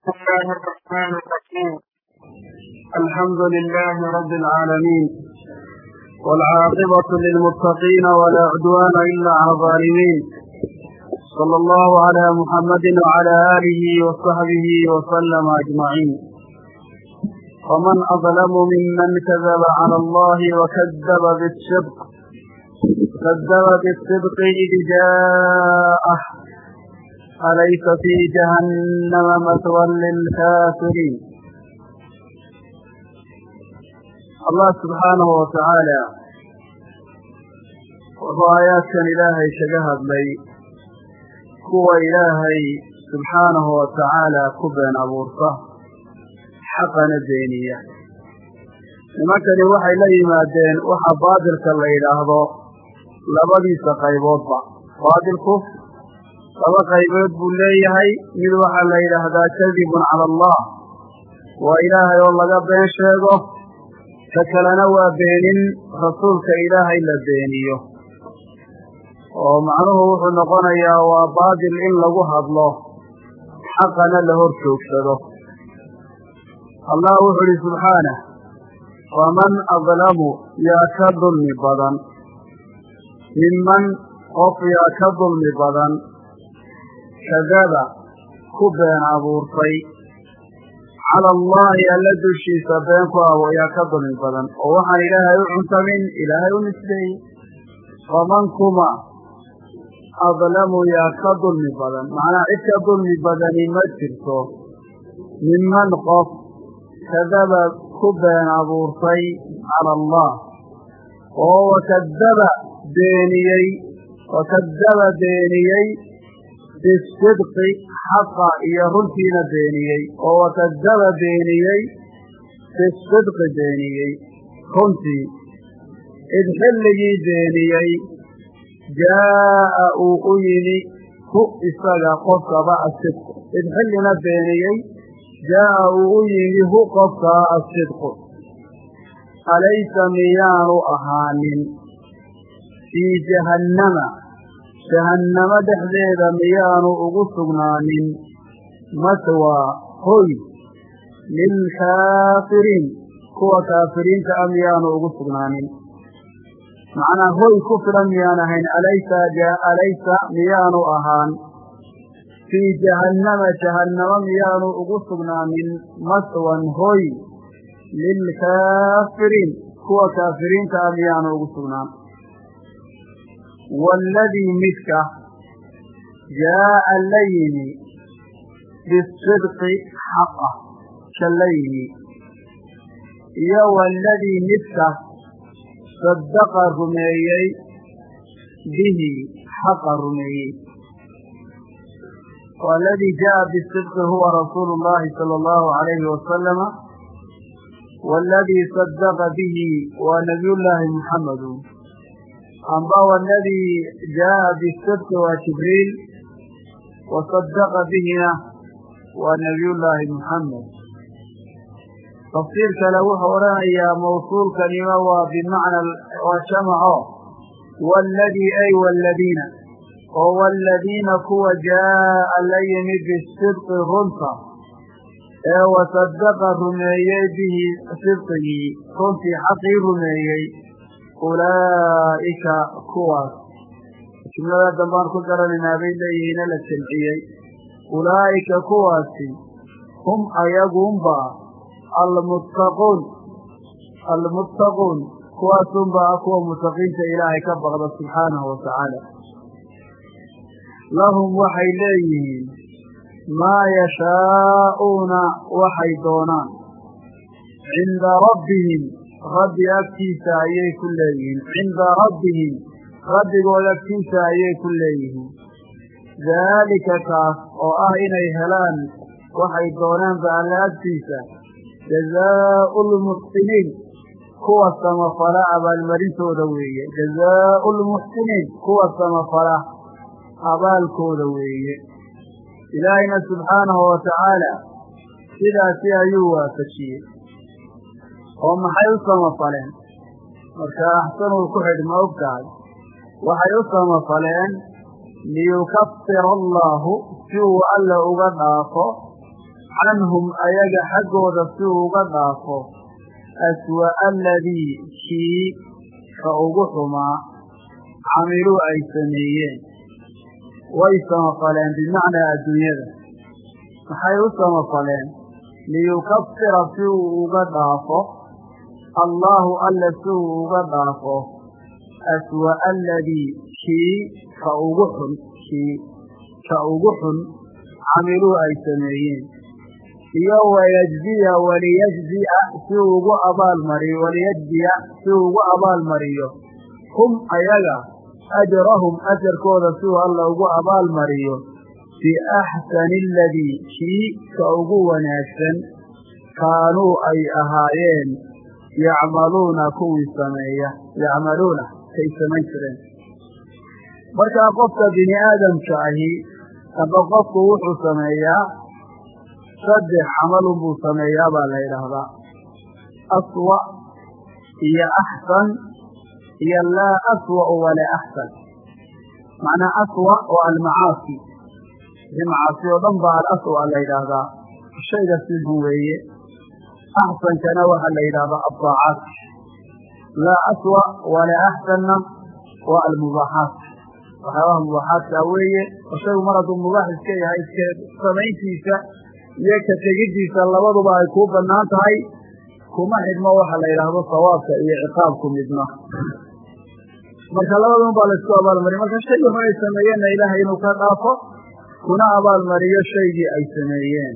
بسم الله الرحمن الرحيم الحمد لله رب العالمين والعاقبة للمتقين ولا عدوان إلا على الظالمين صلى الله على محمد وعلى آله وصحبه وسلم أجمعين ومن أظلم ممن كذب على الله وكذب بالصدق كذب بالصدق إذ جاءه أليس في جهنم مثوى للكافرين allah subxaanahu watacaala wuxuu aayaadkan ilaahay kaga hadlay kuwa ilaahay subxaanahu watacaala ku been abuurta xaqana beeniya nimankani waxay la yimaadeen waxa baadilka la yidhaahdo labadiisa qayboodba baadilku laba qaybood buu leeyahay. Mid waxaa la yidhaahdaa kadibun cala allah. Waa ilaahay oo laga been sheego. Ka kalena waa beenin rasuulka ilaahay la beeniyo. Oo macnuhu wuxuu noqonayaa waa baadil in lagu hadlo. Xaqana la hor joogsado. Allah wuxuu idhi subxaanah faman adlamu yaa ka dulmi badan? Minman qof yaa ka dulmi badan kadaba ku been abuurtay. Cala allahi alla dushiisa been ku abo ka dulmi badan. Oo waxaan ilaahay u cuntamin ilaahay u nisbeeyey faman kuma adlamu yaa ka dulmi badan. Macnaa cid ka dulmi badani ma jirto. Minman qof kadaba ku been abuurtay cala allah oo wakadaba beeniyey wakadaba beeniyey bisidqi xaqa iyo runtiina beeniyey oo wakadaba beeniyey bisidqi beeniyey runtii. Id xilligii beeniyey jaa'a uu u yimi hu isaga qofkaba asidqu. Id xillina beeniyey jaa'a uu u yimi hu qofkaa asidqu. Alaysa miyaanu ahaanin fii jahannama jahannamo dhexdeeda miyaanu ugu sugnaanin maswaa hoy lilkaafiriin kuwa kaafiriinta a miyaanu ugu sugnaanin macnaa hoy ku filan miyaan ahayn alaysa alaysa miyaanu ahaan fii jahannama jahannamo miyaanu ugu sugnaanin maswan hoy lilkaafiriin kuwa kaafiriinta a miyaanu ugu sugnaan waaladii midka jaa'a la yimi bisidqi xaqa ka la yimi iyo waaladii midka sadaqa rumeeyey bihi xaqa rumeeyey waaladii jaa'a bisidqi huwa rasuulu llahi sala allahu alayhi wasalama waaladii sadaqa bihi waa nabiyullaahi muxamedu amba waladii jaa'a bisidqi waa jibriil wa sadaqa bihina waa nabiyullaahi muxamed tafsiir kale wuxuu odhanayaa mawsuulkanima waa bimacna waa jamaco waaladii ay waaladiina oo waaladiina kuwa jaa'a la yimi bisidqi runta. Ee wasadaqa rumeeyey bihi sidqigii runtii xaqii rumeeyey ulaa'ika kuwaas. Jumlada dambaan ku garanaynaa bay leeyihiine la jamciyey. Ulaa'ika kuwaasi hum ayagunba almuttaquun almuttaquun kuwaasunba ah kuwa mutaqiinta ilaahay ka baqda subxaanahu watacaala lahum waxay leeyihiin maa yashaa'uuna waxay doonaan. Cinda rabbihim rabbi agtiisa ayay ku leeyihiin. Cinda rabbihim rabbigood agtiisa ayay ku leeyihiin. Daalika kaas oo ah inay helaan waxay doonaanba alla agtiisa jazaa'u lmuxsiniin kuwa samafala abaalmarintooda weeye. Jazaa'u lmuxsiniin kuwa samafala abaalkooda weeye. Ilaahayna subxaanahu watacaala sidaasi ayuu waafajiyey oo maxay u samafaleen marka axsanuu ku xidh ma og tahay waxay u samafaleen liyukafira allaahu si uu alla uga dhaafo canhum ayaga xaggooda si uga dhaafo aswa'a aladii kii ka ugu xumaa camiluu ay sameeyeen. Way samafaleen bimacnaa adduunyada. Maxay u samafaleen liyukafira si uu uga dhaafo allaahu alla uu uga dhaafo aswa'a aladii kii ka ugu xun kii ka ugu xun camiluu ay sameeyeen iyo wayajziya waliyajziya si ugu abaalmariyo waliyajziya si uu ugu abaalmariyo hum ayaga ajrahum ajarkooda si uu alla ugu abaalmariyo biaxsani aladii kii ka ugu wanaagsan kaanuu ay ahaayeen yacmaluuna kuwii sameeya yacmaluuna kay samayn jireen. Markaa qofka bini aadamka ahi aba qofku wuxuu sameeyaa saddex camalun buu sameeyaa baa la yidhaahdaa. Aswa iyo axsan iyo laa aswa'u walaa axsan. Macnaa aswa oo almacaasi. Wixii macaasi oo dhan baa alaswa la yidhaahdaa. Shayga sinxun weeye axsankana waxaa la yidhahdaa addaacaat laa aswa walaa axsanna waa almubaaxaat waxyaabaha mubaaxaadkaa weeye oo shaygu mar hadduu mubaax iska yahay samayntiisa iyo ka tegiddiisa labaduba ay kuu bannaan tahay kuma xidhmo waxa la yidhaahdo sawaabka iyo ciqaabku midna marka labadun baa laysku abaalmariya marka shayga xun ay sameeyeenna ilaahay inuu ka dhaafo kuna abaalmariyo shaygii ay sameeyeen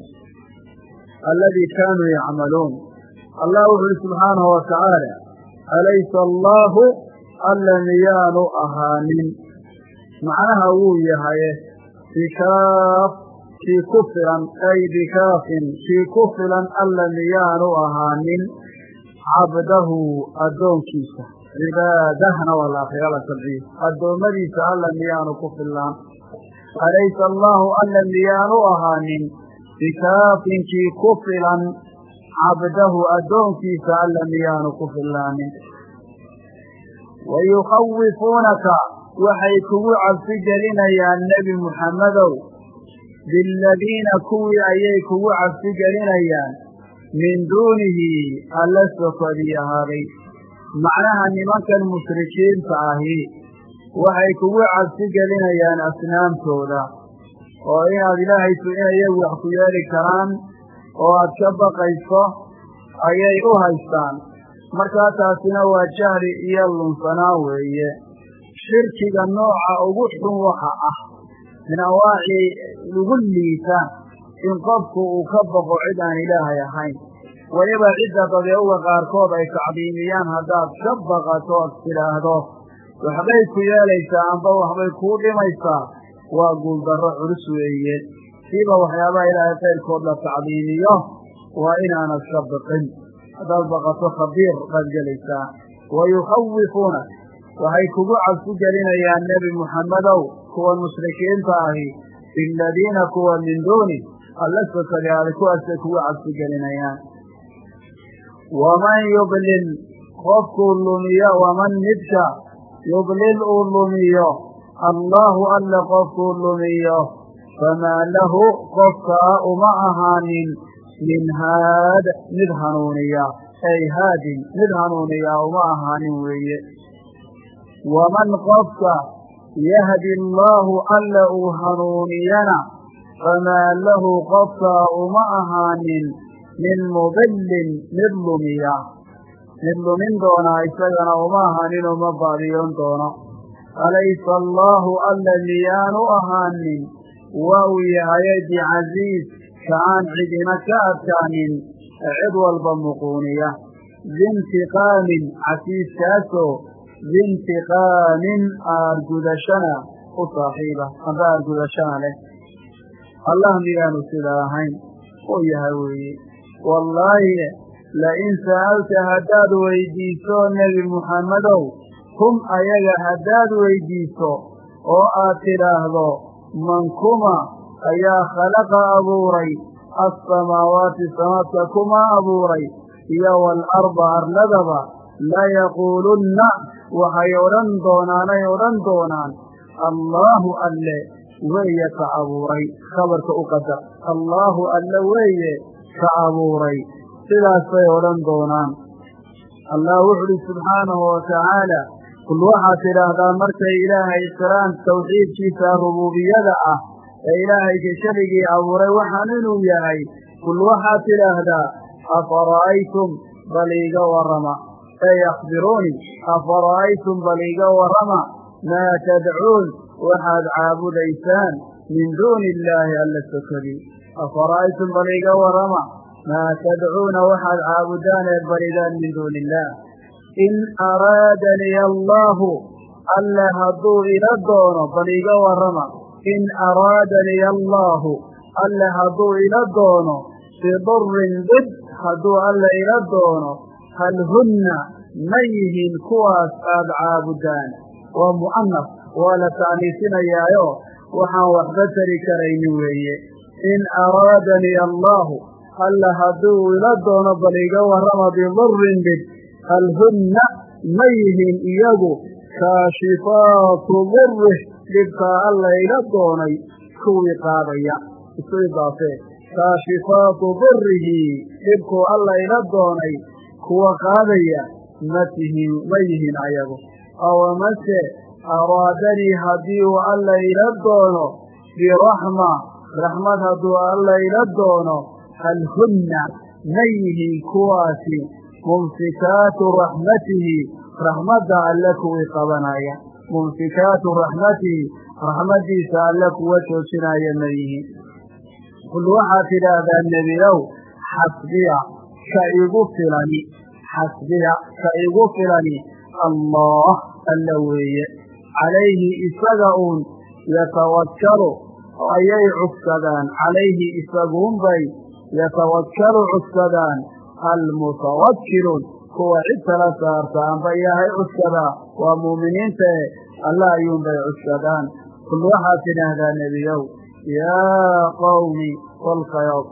alladii kaanuu yacmaluun. Allah wuxu uhi subxaanahu watacaala alaysa allaahu alla miyaanu ahaanin. Macnaha wuu yahaye bikaaf kii ku filan ay bikaafin kii ku filan alla miyaanu ahaanin cabdahu addoonkiisa. Cibaadahna waa la akriya la sabciye addoommadiisa alla miyaanu ku fillaan. Alaysa allaahu alla miyaanu ahaanin bikaafin kii ku filan cabdahu addoonkiisa alla miyaanu ku fillaanin. Wayukhawifuunaka waxay kugu cabsi gelinayaan nebi muxammedow biladiina kuwii ayay kugu cabsi gelinayaan min duunihi alla sokodii ahaaday. Macnaha nimankan mushrikiinta ahi waxay kugu cabsi gelinayaan asnaamtooda oo inaad ilaahay inay iyagu wax ku yeeli karaan oo aad ka baqayso ayay u haystaan. Markaa taasina waa jahli iyo lunsanaan weeye. Shirkiga nooca ugu xun waxa ah min anwaacii ugu liita in qofku uu ka baqo cid aan ilaahay ahayn. Weliba cidda dabeeuga qaarkood ay tacdiimiyaan haddaad ka baqato ood tidhaahdo waxbay ku yeelaysaa amba waxbay kuu dhimaysaa waa guuldarro culus weeye. Siiba waxyaabaha ilaahay kayrkood la tacdiimiyo waa inaanad ka baqin haddaad baqato khabiir baad gelaysaa. Wayukhawifuuna waxay kugu cabsi gelinayaan nebi muxammedow kuwa mushrikiinta ahi biladiina kuwa min duuni. Alla sokadaada kuwaasay kugu cabsi gelinayaan waman yublil qofkuu lumiyo waman midka yublil uu lumiyo allaahu alla qofkuu lumiyo. Famaa lahu qofkaa uma ahaanin. Min haad mid hanuuniya. Ay haadin mid hanuuniya uma ahaanin weeye. Waman qofka yahdi allaahu alla uu hanuuniyana famaa lahu qofkaa uma ahaanin. Min mudillin mid lumiya. Mid lumin doonaa isagana uma ahaanin uma baadiyoon doono alaysa allaahu alla miyaanu ahaanin waa uu yahaye bicasiiz ka aan cidina ka adkaanin cid walba muquuniya biintiqaamin casiiskaasoo biintiqaamin aargudashana u saaxiiba amba aargudashana leh allah miyaanu sidaa ahayn uu yahay weeye wallaahi lain sa'alta haddaad weydiiso nebi muxammedow hum ayaga haddaad weydiiso oo aad tidhaahdo man kuma ayaa khalaqa abuuray assamaawaati samaadka kuma abuuray iyo waalarda arladaba layaquulunna waxay odhan doonaanay odhan doonaan allaahu alle weeye ka abuuray khabarka u qadar allaahu alla weeye ka abuuray sidaas bay odhan doonaan. Allah wuxu uhi subxaanahu watacaala kul waxaad tidhaahdaa markay ilaahay qiraan tawxiidkiisa rubuubiyada ah ee ilaahayka keligii abuuray waxaan inuu yahay. Kul waxaad tidhaahdaa afara'aytum bal iiga warrama? Ey akhbiruuni afara'aytum bal iiga warrama? Maa tadcuun waxaad caabudaysaan min duuni illaahi alla sokadii afara'aytum bal iiga warrama? Maa tadcuuna waxaad caabudaan eed baridaan min duuni illaah in araadanii allaahu alle hadduu ila doono bal iiga warrama in araadanii allaahu alle hadduu ila doono bidurin dib hadduu alle ila doono hal hunna ma yihiin kuwaas aad caabudaan waa mu'anas waa la ta'niisinayaayo waxaan waxba tari karaynin weeye in araadanii allaahu alla hadduu ila doono bal iga warrama bidurin dhib hal hunna ma yihiin iyagu kaashifaatu durih dhibkaa alla ila doonay kuwii qaadaya. Isu idaafee kaashifaatu durihi dhibkuu alla ila doonay kuwa qaadaya ma tihiin ma yihiin ayagu. Awamase araadanii haddii uu alla ila doono biraxma raxmad hadduu alla ila doono hal ma yihiin kuwaasi mumsikaatu raxmatihi raxmadda alle kuwii qabanaya mumsikaatu raxmatihi raxmaddiisa alle kuwa joojinaya ma yihiin qul waxaad tidhaahdaa nebiyow xasbiya ka igu filani xasbiya ka igu filani allah alla weeye calayhi isaga uun yatawakkalu ayay cugsadaan calayhi isaguunbay yatawakkalu cugsadaan almutawakkiluun kuwa cid kala saarta amba ilaahay cugsadaa waa muuminiinta e alla ayuunbay cugsadaan kul waxaad tidhaahdaa nebiyow yaa qawmi walkayow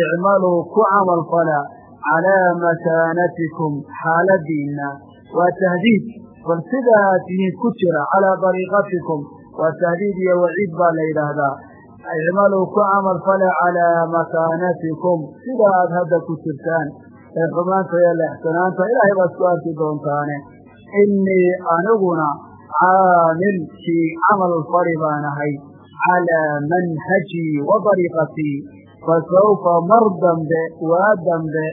icmaluu ku camal fala calaa makaanatikum xaaladiinna waa tahdiid bal sida aad tihiin ku jira calaa dariiqatikum waa tahdiid iyo waciid baa la icmaluu ku camal fale calaa makaanatikum sida aad hadda ku jirtaan ee xumaanta iyo leexsanaanta ilaahay baad ku arki doontaane innii aniguna caamil kii camal fari baan ahay calaa manhajii wa dariiqatii fasawfa mar dambe waa dambe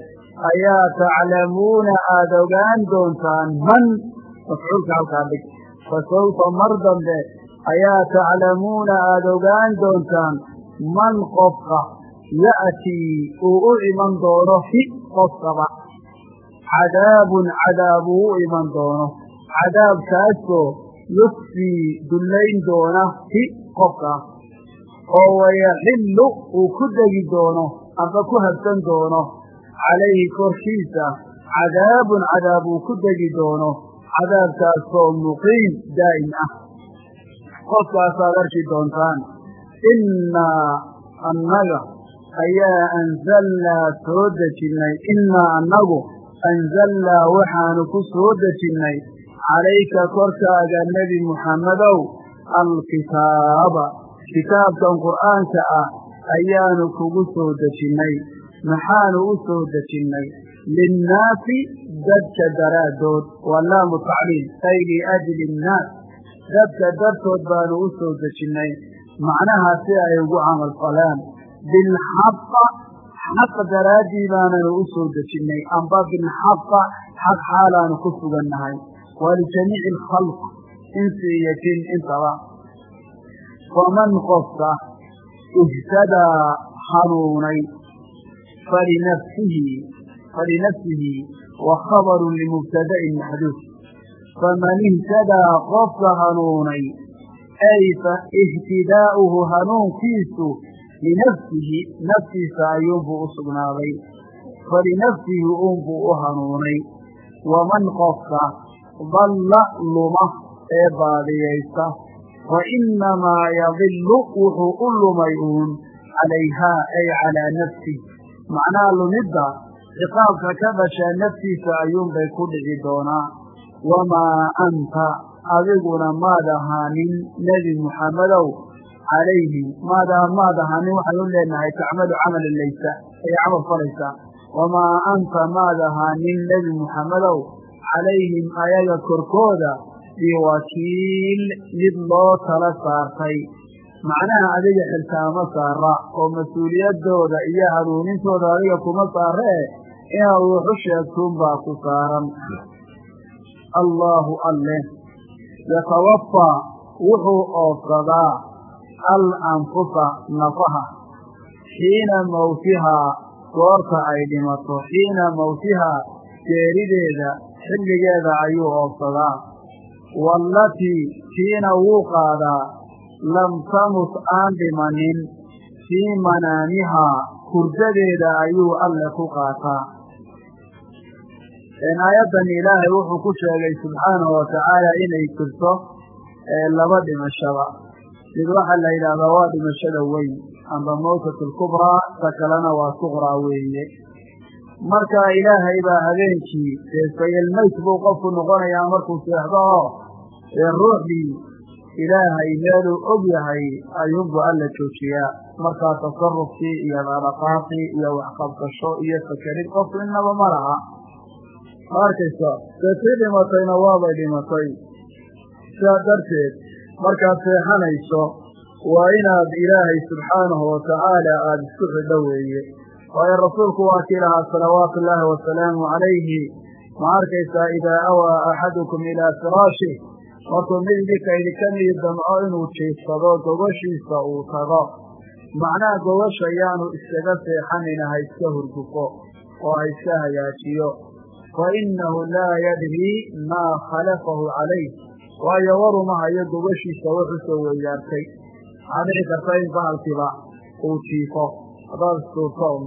ayaa taclamuuna aada ogaan doontaan man mafcuulka halkaa dhig fasawfa mar dambe ayaa taclamuuna aada ogaan doontaan man qofka ya'tii uu u iman doono hi qofkaba. Cadaabun cadaab uu u iman doono. Cadaabkaasoo yusfii dullayn doona hi qofkaas oo wayaxillu uu ku degi doono amba ku habsan doono. Calayhi korkiisa cadaabun cadaab uu ku degi doono. Cadaabkaasoo muqiim daa'im ah qofkaasaad arki doontaan innaa annaga ayaa anzalnaa soo dejinnay innaa annagu anzalnaa waxaanu ku soo dejinnay calayka korkaaga nebi muxammedow alkitaaba kitaabkan qur'aanka ah ayaanu kugu soo dejinnay maxaanu u soo dejinnay? Linnaasi dadka daraaddood waa laamu tacliil ay liajli innaas dadka dartood baanu u soo dejinnay macnaha si ay ugu camal falaan. Bilxaqa xaq daraaddii baananu u soo dejinnay amba bilxaqa xaq xaalaanu ku sugannahay. Waa lijamiici alkhalq insi iyo jin intaba. Faman qofka ihtadaa hanuunay falinafsihi falinafsihi wa khabarun limubtada'in maxduuf faman ihtadaa qofka hanuunay ay ihtidaa'uhu hanuunkiisu linafsihi naftiisa ayuunbuu u sugnaaday falinafsihi uunbuu u hanuunay waman qofka dalla luma ee baadiyaysta fa innamaa yadillu wuxuu u lumay uun calayhaa ay calaa nafsih macnaha lumidda ciqaabka ka dhashaa naftiisa ayuunbay ku dhici doonaa wamaa anta adiguna maad ahaanin nebi muxammedow calayhim maadaa maad ahaanin waxaynu leenahay tacmalu camalan laysa ayay camal falaysaa wamaa anta maad ahaanin nebi muxammedow calayhim ayaga korkooda biwakiil mid loo tala saartay macnaha adiga xilkaama saara oo mas'uuliyaddooda iyo hanuunintooda adiga kuma saaree inaad wuxu sheegtuunbaa ku saaran allaahu alleh. Yatawafaa wuxuu oofsadaa al anfusa nafaha. Xiina mawtihaa goorta ay dhimato. Xiina mawtihaa geerideeda xilligeeda ayuu oofsadaa. Wallatii tiina wuu qaadaa. Lam tamut aan dhimanin. Fii manaamihaa hurdadeeda ayuu alle ku qaataa aayaddan ilaahay wuxuu ku sheegay subxaanahu watacaala inay jirto laba dhimashada. Mid waxaa la yidhaahdaa waa dhimashada weyn. Amba mawtatu lkubraa ta kalena waa suqraa weeye. Marka ilaahay baa habeenkii dee sayalmayt buu qofku noqonayaa markuu seexdo oo dee ruuxdii ilaahay meeluu og yahay ayuunbu alla joojiyaa. Markaa tasarufkii iyo dhaqdhaqaaqii iyo waxqabsasho iyo fakerid qofku innaba ma laha ma arkaysa dee tii dhimatayna waabay dhimatay. Sidaa darteed markaad seexanayso waa inaad ilaahay subxaanahu watacaala aada isku xidho weeye. Waayo rasuulku waa kii lahaa salawaatu ullaahi wasalaamu calayhi. Ma arkaysaa idaa awaa axadukum ilaa firaashih markuu mid idinka idinka midi damco inuu jiifsado gogoshiisa uu tago. Macnaha gogosha yaanu iskaga seexanina ha iska hurgufo oo ha iska hagaajiyo fa innahu laa yadrii maa khalafahu calayh waayo waruma hayo gogoshiisa wuxuu soo weeyaartay waxaa dhici karta in bahalkiiba uu jiifo haddaad istuurto un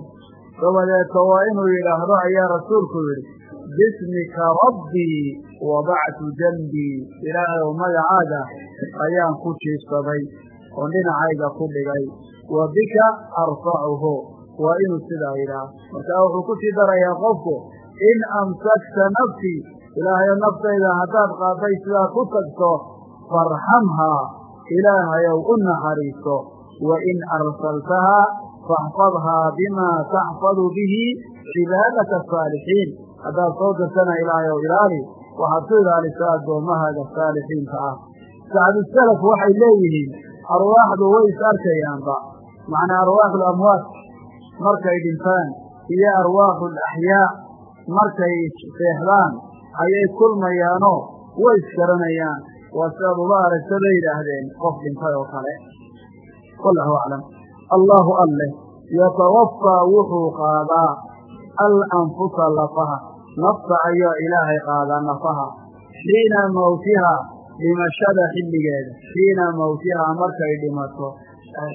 dabadeeto waa inuu yidhaahdo ayaa rasuulku yidhi bismika rabbii wadactu janbii ilaahayow magacaaga ayaan ku jiifsaday oon dhinacayga ku dhigay wa bika arfacuhu waa inuu sidaa yidhaah markaa wuxuu ku darayaa qofku in amsakta nafsii ilaahayo naftayda haddaad qaaday sidaa ku tagto farxamhaa ilaahayow u naxariiso wa in arsaltahaa faxfadhaa bimaa taxfadu bihi cibaadaka asaalixiin haddaad soo dirtana ilaahayow ilaali waxaad ku ilaalisaa addoommahaaga saalixiinta ah. Sacdusalaf waxay leeyihiin arwaaxdu way is arkayaanba. Macnaa arwaaxu lamwaat markay dhintaan iyo arwaaxu alaxyaa markay seexdaan ayay kulmayaanoo way isgaranayaan waa sidaad uga aragta bay yidhaahdeen qof dhintay oo kale. Wallahu aclam. Allaahu alleh yatawafaa wuxuu qaadaa al anfusa lafaha. Nafta ayaa ilaahay qaadaa nafaha xiina mawtihaa dhimashada xilligeeda. Xiina mawtihaa markay dhimato.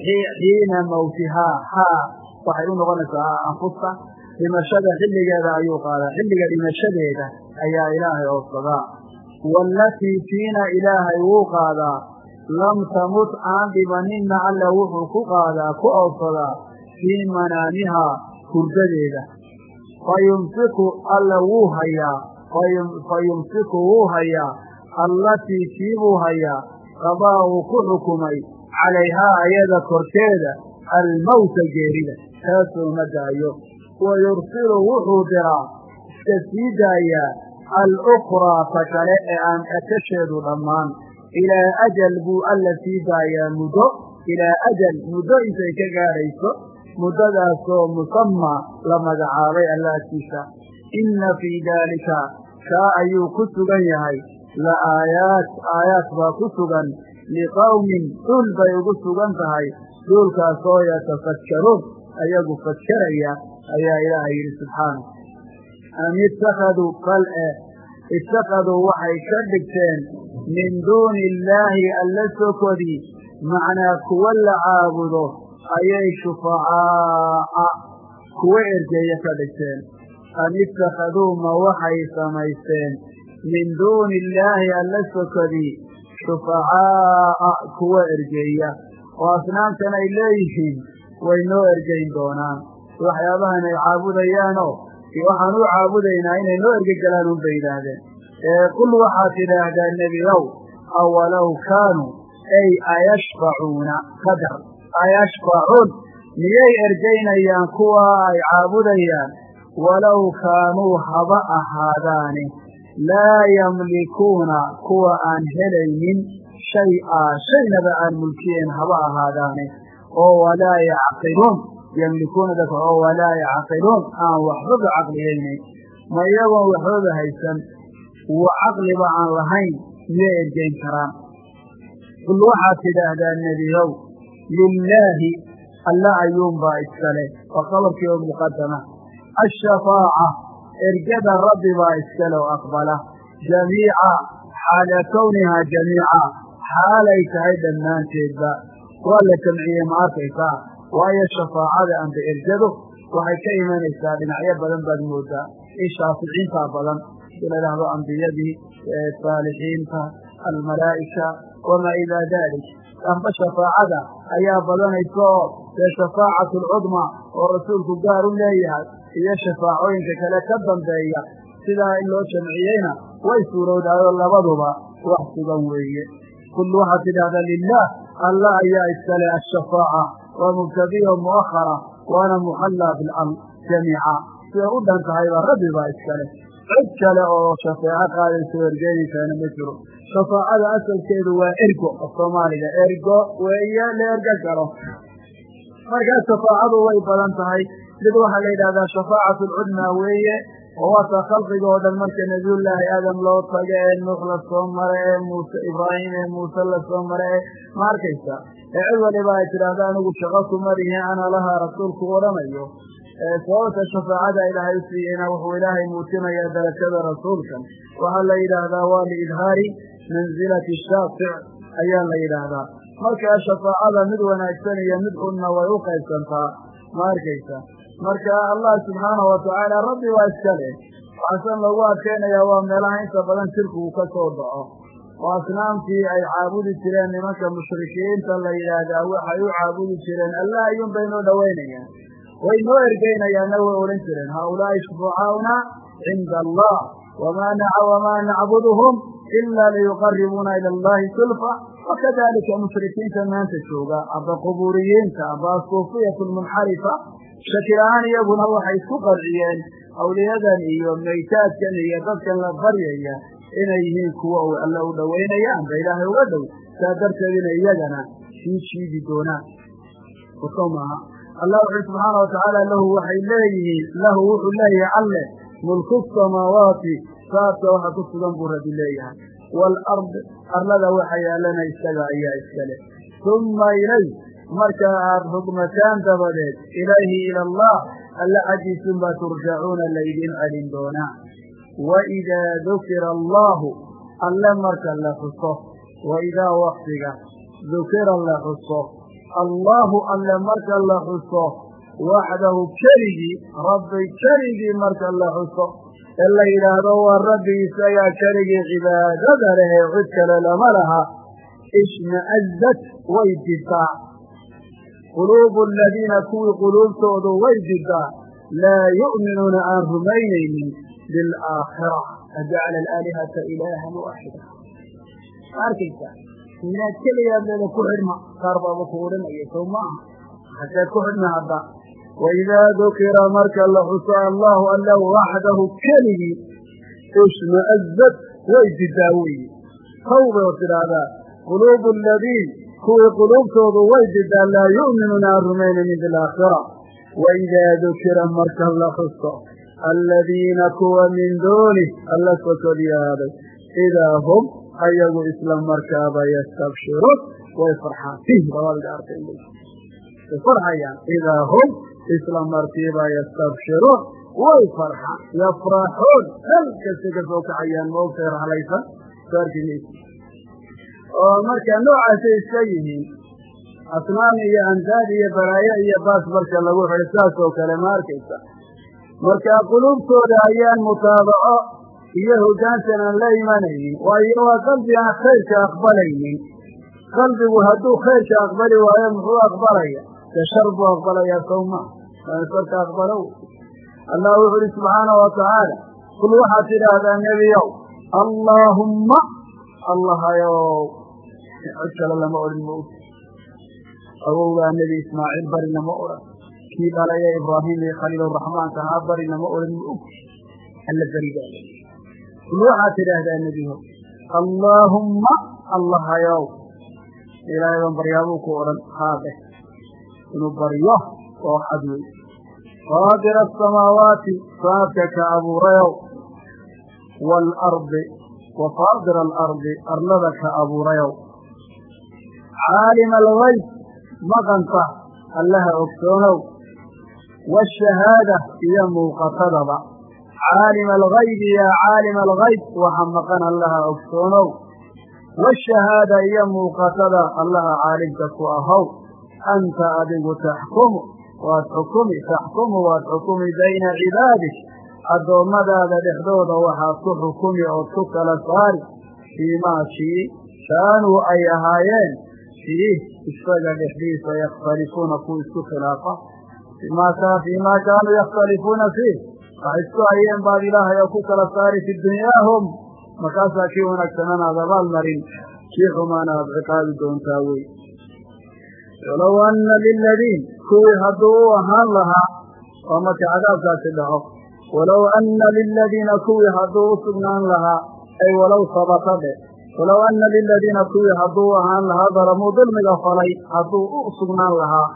Xiina mawtihaa haa waxay u noqonaysaa anfusta dhimashada xilligeeda ayuu qaadaa xilliga dhimashadeeda ayaa ilaahay oobsadaa wallatii tiina ilaahay wuu qaadaa. Lam tamut aan dhibaninna alla wuxuu ku qaadaa ku oobsadaa fii manaamihaa hurdadeeda fa yumsiku alla wuu hayaa. Fa yumsiku wuu hayaa. Allatii tii buu hayaa. Qadaa uu ku xukumay. Calayhaa ayada korkeeda almawta geerida taasuu ma daayo wa yursilu wuxuu diraa iska sii daayaa alukhraa ta kale ee aan akasheedu dhammaan ilaa ajal buu alla sii daayaa muddo ilaa ajal muddo intay ka gaadhayso muddadaasoo musammaa la magacaabay alla agtiisa inna fii daalika kaa ayuu ku sugan yahay la aayaat aayaad baa ku sugan liqawmin dhul bay ugu sugan tahay dhulkaasoo yatafakkaruun ayagu fakeraya ayaa ilaahay yidhi subxaana am ittakhaduu bal eh ittakhaduu waxay ka dhigteen min duuni illaahi alla sokodii macnaa kuwa la caabudo ayay shufacaa'a kuwa ergeeye ka dhigteen. Am ittakhaduu ma waxay samaysteen min duuni illaahi alla sokodii shufacaa'a kuwa ergeeya. Oo asnaamtan ay leeyihiin way noo ergeyn doonaan waxyaabahan ay caabudayaanoo waxaan u caabudaynaa inay noo ergegelaan un bay yidhaahdeen. Ee qul waxaad tidhaahdaa nebiyow awalow kaanuu ay ayashfacuuna qadar. Ayashfacuun miyay ergaynayaan kuwa ay caabudayaan? Walow kaanuu haba ahaadaane laa yamlikuuna kuwa aan helaynin shay-a shaynaba aan mulkiyeen haba ahaadaane oo walaa yacqiluun yamlikuuna dadka oo walaa yacqiluun aan waxbaba caqliyaynayn ma iyagoon waxbaba haysan wa caqliba aan lahayn miyay ergeyn karaan. Qul waxaad tidhaahdaa nebiyow lilaahi alla ayuunbaa iskale waa qabarkii oo muqadama ashafaaca ergada rabbi baa iskale oo aqbala. Jamiica xaala kownihaa jamiica xaalay tahay dhammaanteedba. Waa la jamciyey ma arkaysaa waayo shafaacada amba ergadu waxay ka imanaysaa dhinacyo badan baad moodaa. In shaaficiintaa badan. Si la idhaahdo ambiyadii saalixiinta almalaa'ika wamaa ilaa dalik amba shafaacada ayaa badanaysa oo dee shafaacatu alcudma oo rasuulku gaar u leeyahay iyo shafaacooyinka kale ka dambeeya. Sidaa in loo jamciyeyna way suurowdaayoo labaduba. Wax sugan weeye. Kul waxaad tidhahdaa lilah alla ayaa iskale ashafaaca waa mubtadiya mu'akhara waana muxallaa bilam jamiica siday u dhan tahayba rabbi baa iskale cid kale oo shafeeco qaadayso ergeynaysaana ma jiro shafaacada asalkeedu waa ergo af soomaaliga ergo weeye la ergo galo markaa shafaacadu way badan tahay mid waxaa la yidhahdaa shafaacatu lcudmaa waata khalqiga oo dhan marka nebiyullaahi aadam loo taga ee nuux la soo mara ee muuse ibraahim ee muuse la soo mara ee ma arkaysa? Ee cid waliba ay tidhaahda anigu shaqo kumarihi ana lahaa rasuulku odhanayo. Sababta shafaacada ilaahay u siiyeyna wuxuu ilaahay muujinayaa darajada rasuulkan waxaa la yidhaahdaa waa liidhaari mansilati shaafic ayaa la yidhaahdaa. Markaa shafaacada mid wanaagsan iyo mid xunna way u ma arkaysa marka allah subxaanahu watacaala rabbi waa iska leh waxaasan lagu adkaynayaa waa meelaha inta badan shirkigu ka soo dhaco. Oo asnaamtii ay caabudi jireen nimanka mushrikiinta la yidhaahdaa waxay u caabudi jireen allah ayuun bay noo dhowaynayaan way noo ergeynayaanna way odhan jireen. Haaulaa'i shufacaa'una cinda allah wamaa nacbuduhum ila liyuqaribuuna ila allahi sulfa. Wakadalika mushrikiinta maanta jooga aba qubuuriyiinta aba asuufiyatu lmunxarifa shakil-ahaan iyaguna waxay isku qarciyeen awliyadan iyo maytaadkan iyo dadkan la baryaya inay yihiin kuwa uu alle u dhowaynaya amba ilaahay uga dhow. Saa darteed inay iyagana sii jiidi doonaan so maaha allah wuxuu subxaana watacaala lahu waxay leeyihiin lahu wuxuu leeyahay alle mulku samaawaati saadka waxa ku sugan buu rabbi leeyahay. Waalard arlada waxa yaalana isaga ayaa iskale uma ilay markaa aada rugmataan dabadeed ilayhi ila allah alla xaggiisun baa turjacuuna laydin celin doonaa. Waidaa dukira allaahu alle marka la xuso. Waidaa waktiga dukira la xuso. Allaahu alle marka la xuso. Waxdahu keligii rabbi keligii marka la xuso. Ee la yidhaahdo waa rabbi isagaa keligii cibaadada leh ee cid kale lama laha. Ishma'azat way didaa quluubu aladiina kuwii quluubtoodu way didaa laa yu'minuuna aan rumaynaynin bilaakhira ajacala alaalihata ilaahan waaxida ma arkaysaa inaad keligaad leeda ku xidhma qaar baaba ku odhanaya sow maaha haseed ku xidhma hadda waidaa dukira marka la xuso allahu alla waxdahu keligii ishma'azad way didaa weeye kow bay oo tidhaahdaa quluubu aladiin kuwii quluubtoodu way didaa laa yu'minuuna aan rumaynanin bilaakhira waidaa dukira marka la xuso aladiina kuwa min duunih alla sokodyaaday idaa hum ayagu isla markaaba yastabshiruun way farxaan. Idaa hum isla markiiba yastabshiruun way farxaan. Yafraxuun hal kasta ka kacayaan soo arki maysa oo marka noocaasay iska yihiin asnaam iyo andaad iyo balaayo iyo baas marka lagu xido saas oo kale ma arkaysa. Marka quluubtooda ayaan mutaabaco iyo hoggaansan aan la imanaynin waayo waa qalbi aan khayrka aqbalaynin. Qalbigu hadduu khayrka aqbali waayo muxuu aqbalaya? De shar buu aqbalayaa sawma waa sharka aqbalo allah wuxu uhi subxaana wa tacaala kul waxaad tidhaahdaa nebiyow allaahumma allahayow cod kale lama odhan ma og awowgaa nebi ismaaciil barina ma odhan kii dhalaya ibraahim iyo khaliiluraxmaanka ahaa barina ma odhan ma og. Alla berigaa kul waxaad tidhaahdaa nebiho allaahumma allahayow ilaahay baan baryaabuu ku odhan haadeh inuu baryo oo xad wey faadira asamaawaati saadka ka abuurayow waalardi wa faadira alardi arlada ka abuurayow caalima algayb maqanta allaha ogsoonow waashahaada iyo muuqatadaba caalima algaybi yaa caalima algayb waxa maqan allaha ogsoonow waashahaada iyo muuqatada allaha caalimka ku ahow anta adigu taxkumu waad xukumi taxkumu waad xukumi bayna cibaadik addoommadaada dhexdooda waxaad ku xukumi ood ku kala saari fiimaa kii kaanuu ay ahaayeen fiih isaga dhexdiisa yakhtalifuuna kuwa isku khilaafa fiimaa kaanuu yakhtalifuuna fiih wax isku hayeen baad ilaahay oo ku kala saari fi dunyaahum markaasaa kii wanaagsanana aad abaal marin kii xumaana aad ciqaabi doontaa wey walow anna liladiin kuwii hadduu u ahaan lahaa oo marka cadaabkaasi dhaco walow anna liladiina kuwii hadduu u sugnaan lahaa ay walow sabata walow anna liladiina kuwii hadduu ahaan lahaa dalamuu dulmiga falay hadduu u sugnaan lahaa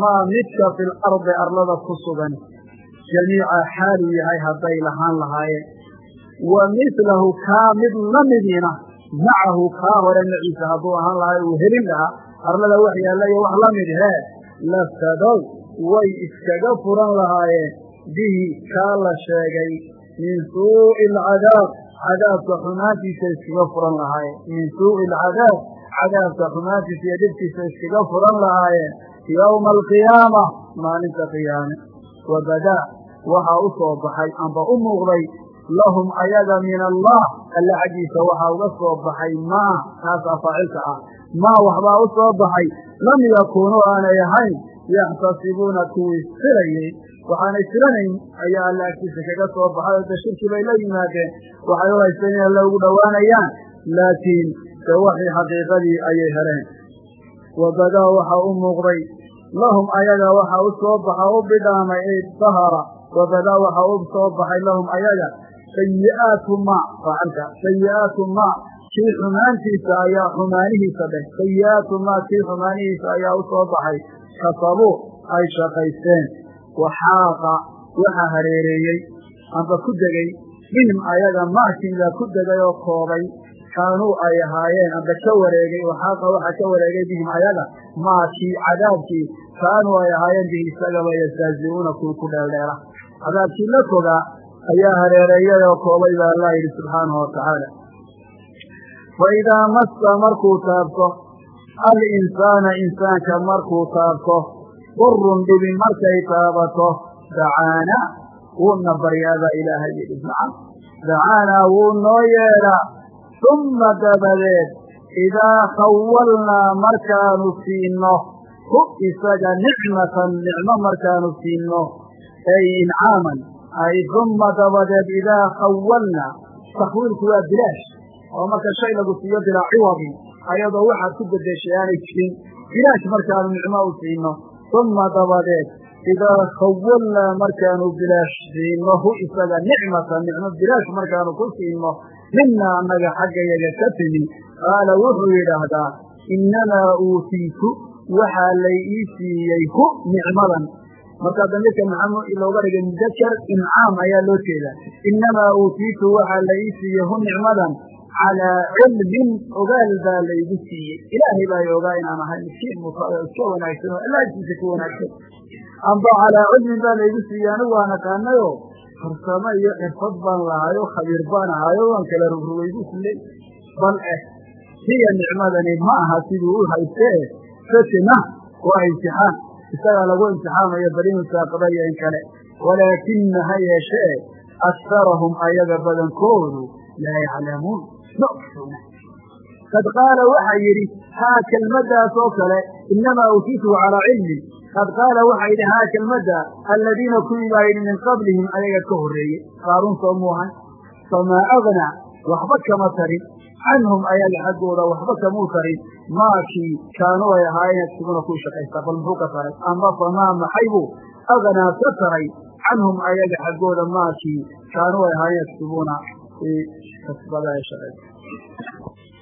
maa midka fi lardi arlada ku sugan jamiica xaaluu yahay hadday lahaan lahaayeen wa midlahu kaa mid la midiina macahu kaa hore maciisa hadduu ahaan lahaa uu helin lahaa arlada wax yaalla iyo wax la mid hee laftadow way iskaga furan lahaayeen bihi kaa la sheegay min suu'i alcadaab cadaabka xumaantiisa iskaga furan lahaayeen. Min suu'i alcadaab cadaabka xumaantiisa iyo dhibkiisa iskaga furan lahaayeen. Yowma alqiyaama maalinta qiyaame. Wabadaa waxaa u soo baxay amba u muuqday lahum ayaga min allah alle xaggiisa waxaa uga soo baxay maa kaasaa faacilka ah. Maa waxbaa u soo baxay lam yakuunuu aanay ahayn yaxtasibuuna kuwii filayey waxaanay filanayn ayaa alle agtiisa kaga soo baxay oo de shirki bay la yimaadeen. Waxay u haysteen in alle ugu dhowaanayaan laakiin de waxii xaqiiqadii ayay heleen. Wabadaa waxaa u muuqday lahum ayaga waxa u soo baxa u bidhaamay ee dahara wabadaa waxaa u soo baxay lahum ayaga sayi'aatu maa faacilka sayi'aatu maa kii xumaantiisa ayaa xumaanihiisa dheh. Sayi'aatu maa kii xumaanihiisa ayaa u soo baxay kasabuu ay shaqaysteen waxaaqa waxa hareereeyey amba ku degay bihim ayaga maakiila ku degay oo koobay kaanuu ay ahaayeen amba ka wareegay waxaaqa waxa ka wareegay bihim ayaga maakii cadaabkii kaanuu ay ahaayeen bihi isagaba yastahzi'uuna kuwii ku dheeldheela cadaabkii la kogaa ayaa hareereeyay oo koobay baa allah yidhi subxaanahu watacaala fa idaa massa markuu taabto alinsaana insaanka markuu taabto burun dhibi markay taabato dacaana wuuna baryaabaa ilaahay yidhi nacam dacaanaa wuu noo yeedhaa. Humma dabadeed idaa khawalnaa markaanu siino hu isaga nicmatan nicmo markaanu siino. Ay incaaman ay humma dabadeed idaa khawalnaa takhwiilku waa bilaash oo marka shay lagu siiyo bilaa ciwadin ayadoo waxaad ku bedeshay aanay jirin bilaash markaanu nicmo u siino humma dabadeed idaa khawalnaa markaanu bilaash siino hu isaga nicmatan nicmo bilaash markaanu ku siino minaa annaga xaggayaga ka timi qaala wuxuu yidhaahdaa innamaa uutiitu waxaa lay ii siiyey hu nicmadan markaa damirka maxamed looga dhigay mudakar incaam ayaa loo jeedaa innamaa uutiitu waxaa la ii siiyey hu nicmadan calaa cilmin ogaal baa laygu siiyey ilaahay baa ogaa inaan ahay miskiin iska wanaagsan oo alla agtiisa ku wanaagsan amba calaa cilmin baa laygu siiyey anigu waan aqaanayo farsamo iyo xirfad baan lahayo khabiir baan ahayo waan kala rugrugay bu ku leey bal eh hiya nicmadani ma aha siduu u haystee fatina waa imtixaan isagaa lagu imtixaamayo bal inuu saaqadayo in kale walaakina ha yeeshee akarahum ayaga badankoodu laa yaclamuun qad qaala waxaa yidhi haa kelmaddaas oo kale inamaa uutiituhu calaa cilmin qad qaala waxaa yidhi haa kelmadda aladiina kuwii baa yidhi min qablihim ayaga ka horreeyey. Qaaruun soo muuhan famaa agnaa waxba kama tarin. Canhum ayaga xaggooda waxba kamuu tarin. Maakii kaanuu ay ahaayeen yaksibuna ku shaqaysta bal muxuu ka taray? Ama famaa maxay buu? Aganaa ka taray. Canhum ayaga xaggooda maakii kaanuu ay ahaayeen yaksibuuna kasbada ee shaqaysta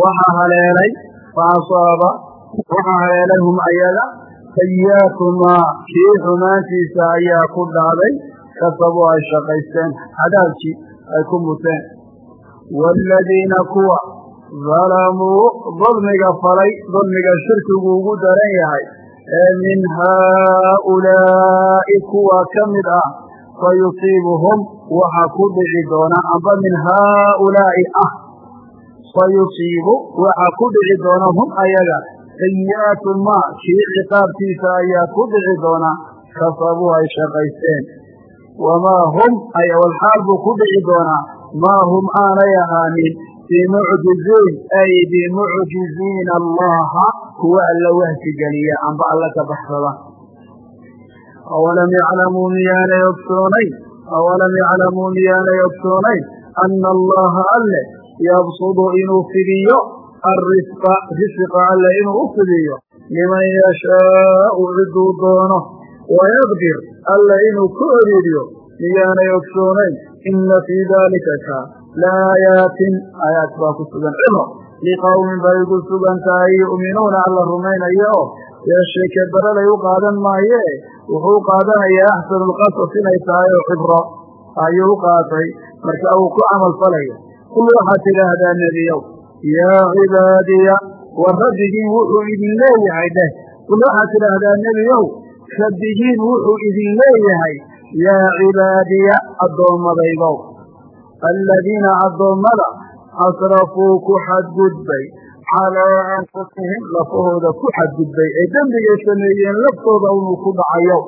waxaa haleelay faasaaba waxaa haleelay hum ayaga sayi'aatu maa kii xumaantiisa ayaa ku dhacday kasabuu ay shaqaysteen cadaabkii ay ku muteen waaladiina kuwa dalamuu dulmiga falay dulmiga shirkigu ugu daran yahay ee min haaulaa'i kuwa ka mid ah fa yusiibuhum waxa ku dhici doona amba min haaulaa'i ah fayusiibu waxa ku dhici doona hum ayaga sayi'aatu maa kii ciqaabtiisa ayaa ku dhici doona kasabuu ay shaqaysteen wamaa hum walxaal buu ku dhici doonaa maa hum aanay ahaanin bimucjiziin ay bimucjiziina allaha kuwa alla wahsigeliya amba alla ka baxsada. Awalam yaclamuu miyaanay ogsoonayn awalam yaclamuu miyaanay ogsoonayn ana allaha alle yabsudu inuu fidiyo alrisqa risqa alle inuu u fidiyo. Liman yashaau ciduu doono wayaqdir alle inuu ku oriiriyo miyaanay ogsoonayn ina fii daalika ka laayaatin aayaad baa ku sugan. Cibro liqawmin bay ku sugan tahay yu'minuuna alla rumaynaya oo dee sheeke baraday u qaadan maaye wuxuu qaadanayaa axsanu lqasas inay tahay oo cibro ayuu u qaatay marka uu ku camal falaya qul waxaad tidhaahdaa nebiyow yaa cibaadiya war rabbigiin wuxuu idin leeyahay dheh qul waxaad tidhaahdaa nebiyow rabbigiin wuxuu idin leeyahay yaa cibaadiya addoommadaydow aladiina addoommada asrafuu ku xadgudbay calaa anfusihim lafahooda ku xadgudbay ee dembigay sameeyeen laftooda inuu ku dhacayo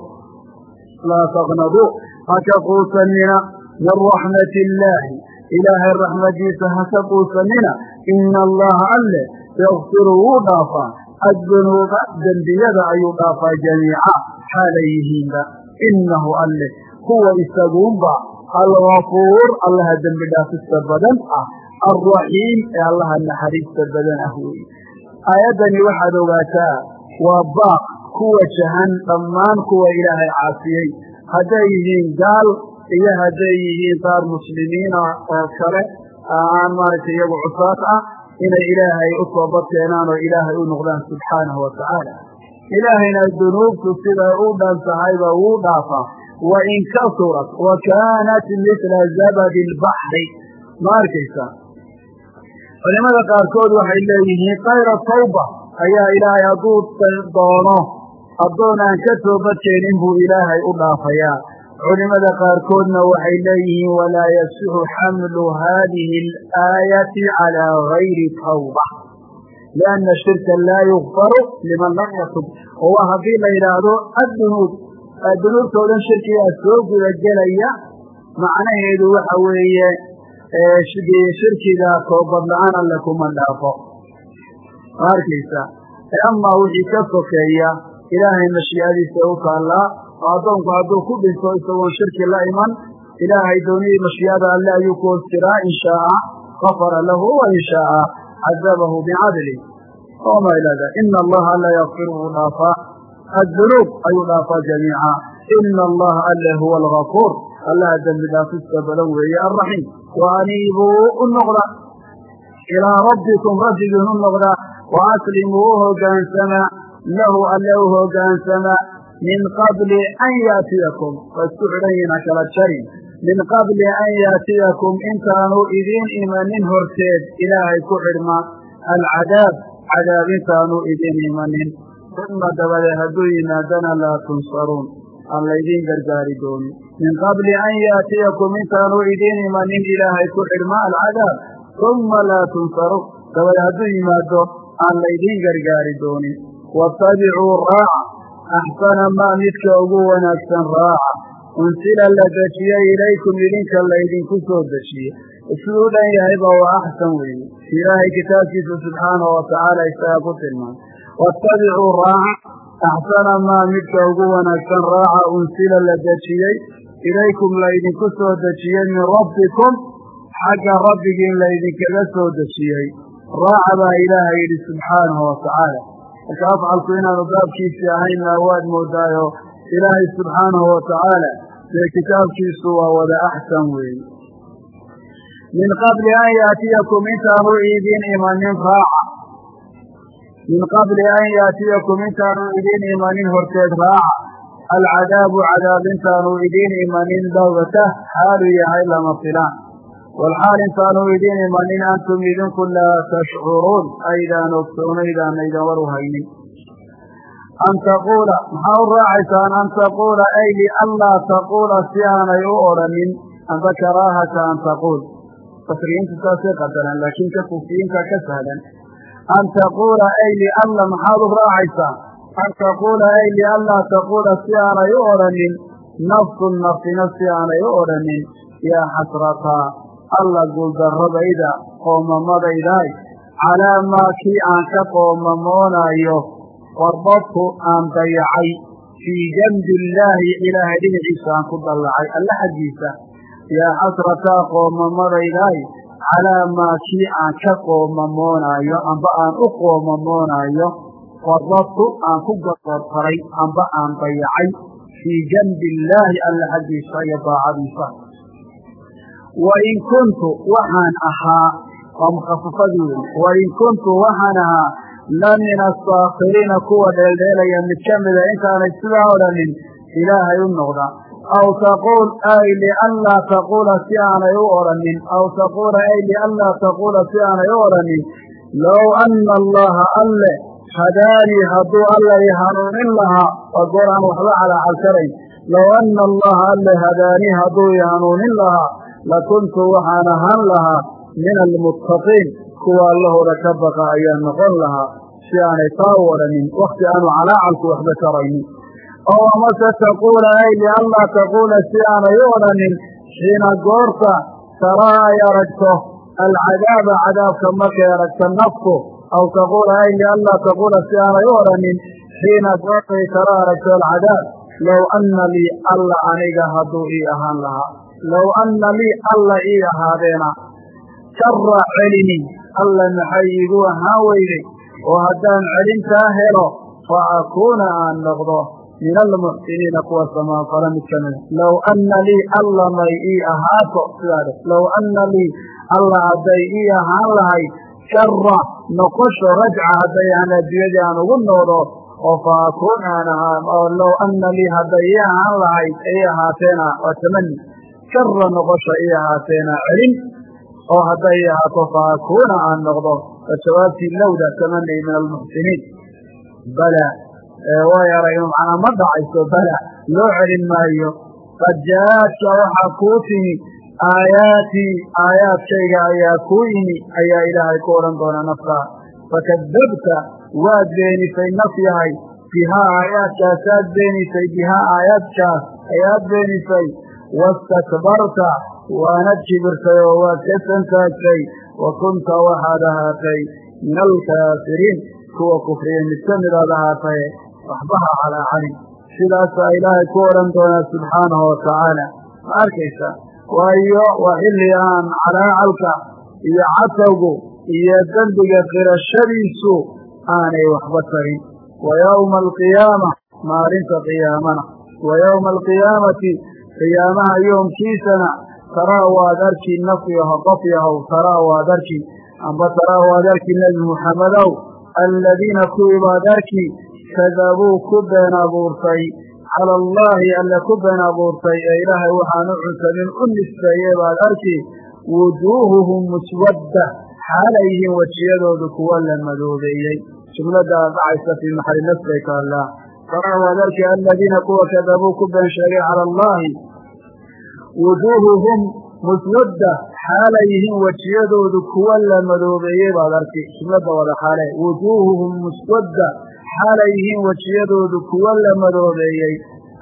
laa taqnaduu haka quusanina min raxmati illaahi ilaahay raxmadiisa haka quusanina ina allaha alle yakfiru wuu dhaafaa addunuuba dembiyada ayuu dhaafaa jamiica xaalay yihiinba inahu alle huwa isaguunba algafuur allaha dembi dhaafista badan ah alraxiim ee allaha naxariista badan ah weeye aayaddani waxaad ogaataa waa baaq ku wajahan dhammaan kuwa ilaahay caasiyey hadday yihiin gaal iyo hadday yihiin qaar muslimiina oo kale aan maaragtay iyagu cusaad ah inay ilaahay u toobad keenaan oo ilaahay u noqdaan subxaanahu wa tacaala ilaahayna dunuubtu siday u dhan tahayba wuu dhaafaa wain kasurat wa kaanat mila zabadi lbaxri ma arkaysa culimada qaarkood waxay leeyihiin kayra tawba ayaa ilaahay hadduu doono addoon aan ka toobadkeenin buu ilaahay u dhaafayaa. Culimada qaarkoodna waxay leeyihiin walaa yasixu xamlu hadihi alaayati calaa gayri tawba lianna shirka laa yugfaru liman lam yatub. Oo waa haddii la yidhaahdo dunuubtoo dhan shirkigaa soo gudagelaya macnaheedu waxa weeye shirkiga toobad la'aan alle kuma dhaafo. Ma arkaysa amaa wixii ka sokeeya ilaahay mashiicadiisa u taallaa oo addoonku hadduu ku dhinto isagoon shirki la iman ilaahay doonihii mashiicada alle ayuu ku hoos jiraa in shaaa gafara lahu wa in shaaa cadabahu bicadli oma ilada ina allaha alla yakfiru wuu dhaafaa addunuub ayuu dhaafaa jamiica. Ina allaha alle huwa algafuur allaha dembi dhaafista badan weeye alraxiim wa aniibuu u noqda. Ilaa rabbikum rabbigiin u noqda. Wa aslimuu u hogaansama lahu alle u hogaansama min qabli an yaatiyakum. Waa isku xidhan yihiin hakala jarin. Min qabli an yaatiyakum intaanu idiin imanin horteed ilaahay ku xidhma. Alcadaab cadaab intaanu idiin imanin. Uma dabadeed hadduu yimaadana laa tunsaruun aan laydiin gargaari doonin min qabli an yaatiyakum intaanu idiin imanin ilaahay ku xidhma alcadaab uma laa tunsaruun dabadeed hadduu yimaado aan laydiin gargaari doonin watabicuu raaca. Axsana maa midka ugu wanaagsan raaca. Unsila la dejiyey ilaykum idinka laydinku soo dejiye siduu dhan yahayba waa axsan weeye. Ilaahay kitaabkiisa subxaanahu watacaala isagaa ku tilmaamay. Watabicuu raaca axsana maa midka ugu wanaagsan raaca unsila la dejiyey ilaykum laydinku soo dejiyey min rabbikum xagga rabbigiin laydinkaga soo dejiyey raaca baa ilaaha yidhi subxaanahu watacaala marka afcalku inaanu baabkiisii ahaynna waad moodaayo ilaahay subxaanahu watacaala dee kitaabkiisu waa wada axsan weeye min qabli an yaatiyakum intaanu idiin imanin min qabli an yaatiyakum intaanu idiin imanin horteed raaca alcadaabu cadaab intaanu idiin imanin dawgata xaalu yahay lama filaan walxaal intaanu idiin imanin antum idinku laa tashcuruun aydaan ogsoonaydaan aydan war u haynin an taquula maxaa u raacaysaan an taquula ay lianlaa taquula si aanay u odhanin amba karaahata an taquul basriyiintu saasay qadaran laakiin ka sahlan an taquula ay lianla maxaad u raacaysaa an taquula ay lianlaa taquula si aanay u odhanin nafsun nafsina si aanay u odhanin yaa xasrataa alla guuldarradayda qoomamadaydaay calaa maa kii aan ka qoomamoonayo warbadku aan dayacay fii janbi illaahi ilaahay dhinaciisa aan ku dallacay alla xaggiisa yaa xasrataa qoomamadaydaay calaa maa kii aan ka qoomamoonaayo amba aan u qoomamoonaayo warbadku aan ku gadoortaray amba aan dayacay fii janbi illaahi alla xaggiisa iyo daacadiisa wain kuntu waxaan ahaa waa mukhafafadii wey wain kuntu waxaan ahaa la min asaakiriina kuwa dheeldheelaya mid ka mida intaanay sidaa odhanin ilaahay u noqda aw taquul ay lianlaa taquula si aanay u odhanin aw taquula ay lianlaa taquula si aanay u odhanin low anna allaha alle hadaanii hadduu alla i hanuunin lahaa waa goor waxba calaacal low anna allaha alle hadaanii hadduu i hanuunin lahaa lakuntu waxaan ahaan lahaa min almuttaqiin kuwa allahooda ka baqa ayaan noqon lahaa si aanay taa u odhanin wakti aanu calaacalku waxba taraynin oo amase taquula ay lianlaa taquula si aanay u odhanin xiina goorta taraa ay aragto alcadaaba cadaabka markay aragto naftu aw taquula ay lianlaa taquula si aanay u odhanin xiina goortay tara aragto alcadaab low anna lii alla aniga hadduu ii ahaan lahaa low anna lii alla ii ahaadeena shara celini alla maxay iigu ahaan weyday oo haddaan celintaa helo fa akuuna aan noqdo min almuxsiniina kuwa samaanfala mid ka mida low anna lii alla may ii ahaato sidaa dhe low anna lii alla hadday ii ahaan lahay shara noqosho rajca hadday aan adduunyadii aan ugu noqdo oo fa akuun aan ahaan oo ahaan lahayd ahaateena waa oo hadday ii ahaato fa akuuna aan noqdo. Wa jawaabtii lowda tamani min almuxsiniin bala way aragno macnaa ma dhacayso bala loo celin maayo. Qad jaaadka waxaa kuu timi aayaatii aayaadkayga ayaa kuu yimi ayaa ilaahay ku odhan doona naftaa fakadabta waad beenisay naf yahay bihaa aayaadkaasaad beenisay bihaa aayaadkaas ayaad beenisay. Wastakbarta waanad kibirtay oo waad ka santaagtay wa kunta waxaad ahaatay min alkaafiriin kuwa kufriya mid ka ahaatay waxbaha calaacalin sidaasaa ilaahay ku odhan doonaa subxaanahu watacaala ma arkaysa waayo waa xilli aan calaacalka iyo casawgu iyo dembiga qirashadiisu aanay waxba tarin wa yowma alqiyaama maalinta qiyaamana wa yowma alqiyaamati qiyaamaha yoomkiisana taraa waad arki naf yaho qof yahow taraa waad arki amba taraa waad arki nebi muxamedow aladiina kadabuu ku been abuurtay. Cala allaahi alle ku been abuurtay. Ee ilaahay waxaan u cunsanin u nisbeeyey baad arki. Wujuuhuhum muswadda xaalay yihiin wejiyadoodu kuwa la madoobeeyey. Jumladdaa dhacaysa fii maxali nasbay taallaa taraa waad arki aladiina kuwa kadabuu ku been sheegay cala allaahi. Wujuuhuhum muswadda xaalay yihiin wejiyadoodu kuwa la madoobeeyey baad arki. Jumladda wada xaale wujuuhuhum muswadda xaalay yihiin wejiyadoodu kuwa la madoobeeyey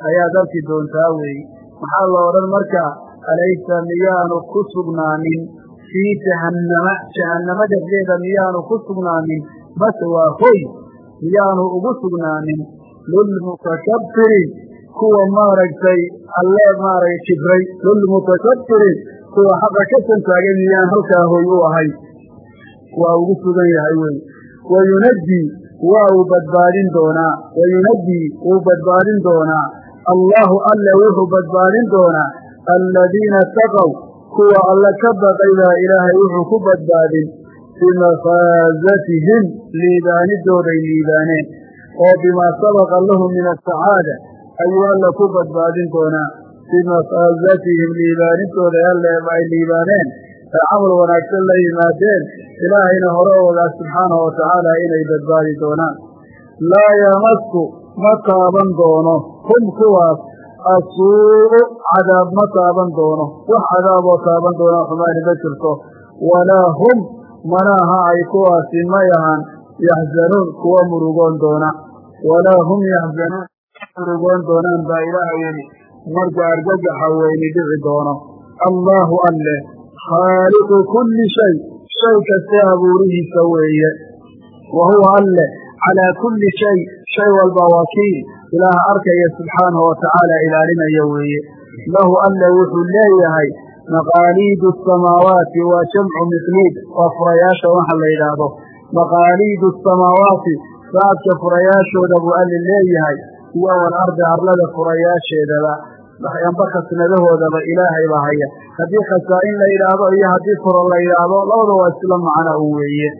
ayaad arki doontaa weeye maxaa la odhan marka alaysa miyaanu ku sugnaanin? Fii jahannama jahannamo dhexdeeda miyaanu ku sugnaanin? Mase waa hoy miyaanu ugu sugnaanin? Lilmutakabiriin kuwa maaragtay alle maaragtay kibray lilmutakabiriin kuwa xaqa ka santaagan miyaan halkaa hoy u ahay. Waa ugu sugan yahay wey wayunajii waa uu badbaadin doonaa wayunajii wuu badbaadin doonaa. Allahu alle wuxuu badbaadin doonaa. Aladiina taqow kuwa alle ka baqay baa ilaahay wuxuu ku badbaadin. Bimafaazatihim liibaanidooday liibaaneen. Oo bimaa sabaqa lahum min asacaada ayuu alla ku badbaadin doonaa. Bimafaazatihim liibaanidooday alle ay liibaaneen ee camal wanaagsan la yimaadeen ilaahayna hore ogaa subxaanahu watacaala inay badbaadi doonaan. Laa yamasku ma taaban doono. Hum kuwaas asuu'u cadaab ma taaban doono. Wax cadaaboo taaban doona xumaani ma jirto. Walaa hum manaaha ay kuwaasi may ahaan yaxzanuun kuwa murugoon doona. Walaa hum yaxzanuun murugoon doonaan baa ilaaha yidhi marka argagaxa weyni dhici doono. Allaahu alleh khaaliqu kulli shay shay kasta abuurihiisa weeye wa huwa alleh calaa kulli shay shay walba wakiil ilaaha arkaya subxaanahu watacaala ilaalinaya weeye lahu alle wuxuu leeyahay maqaaliidu asamaawaati waa jamcu miqliid waa furayaasha waxa la yidhaahdo maqaaliidu asamaawaati saadka furayaashooda buu alle leeyahay iyo walardi arlada furayaasheedaba amba khasnadahoodaba ilaahay baa haya. Haddii khasaa-in la yidhaahdo iyo haddii furo la yidhaahdo labada waa isla macno u weeye.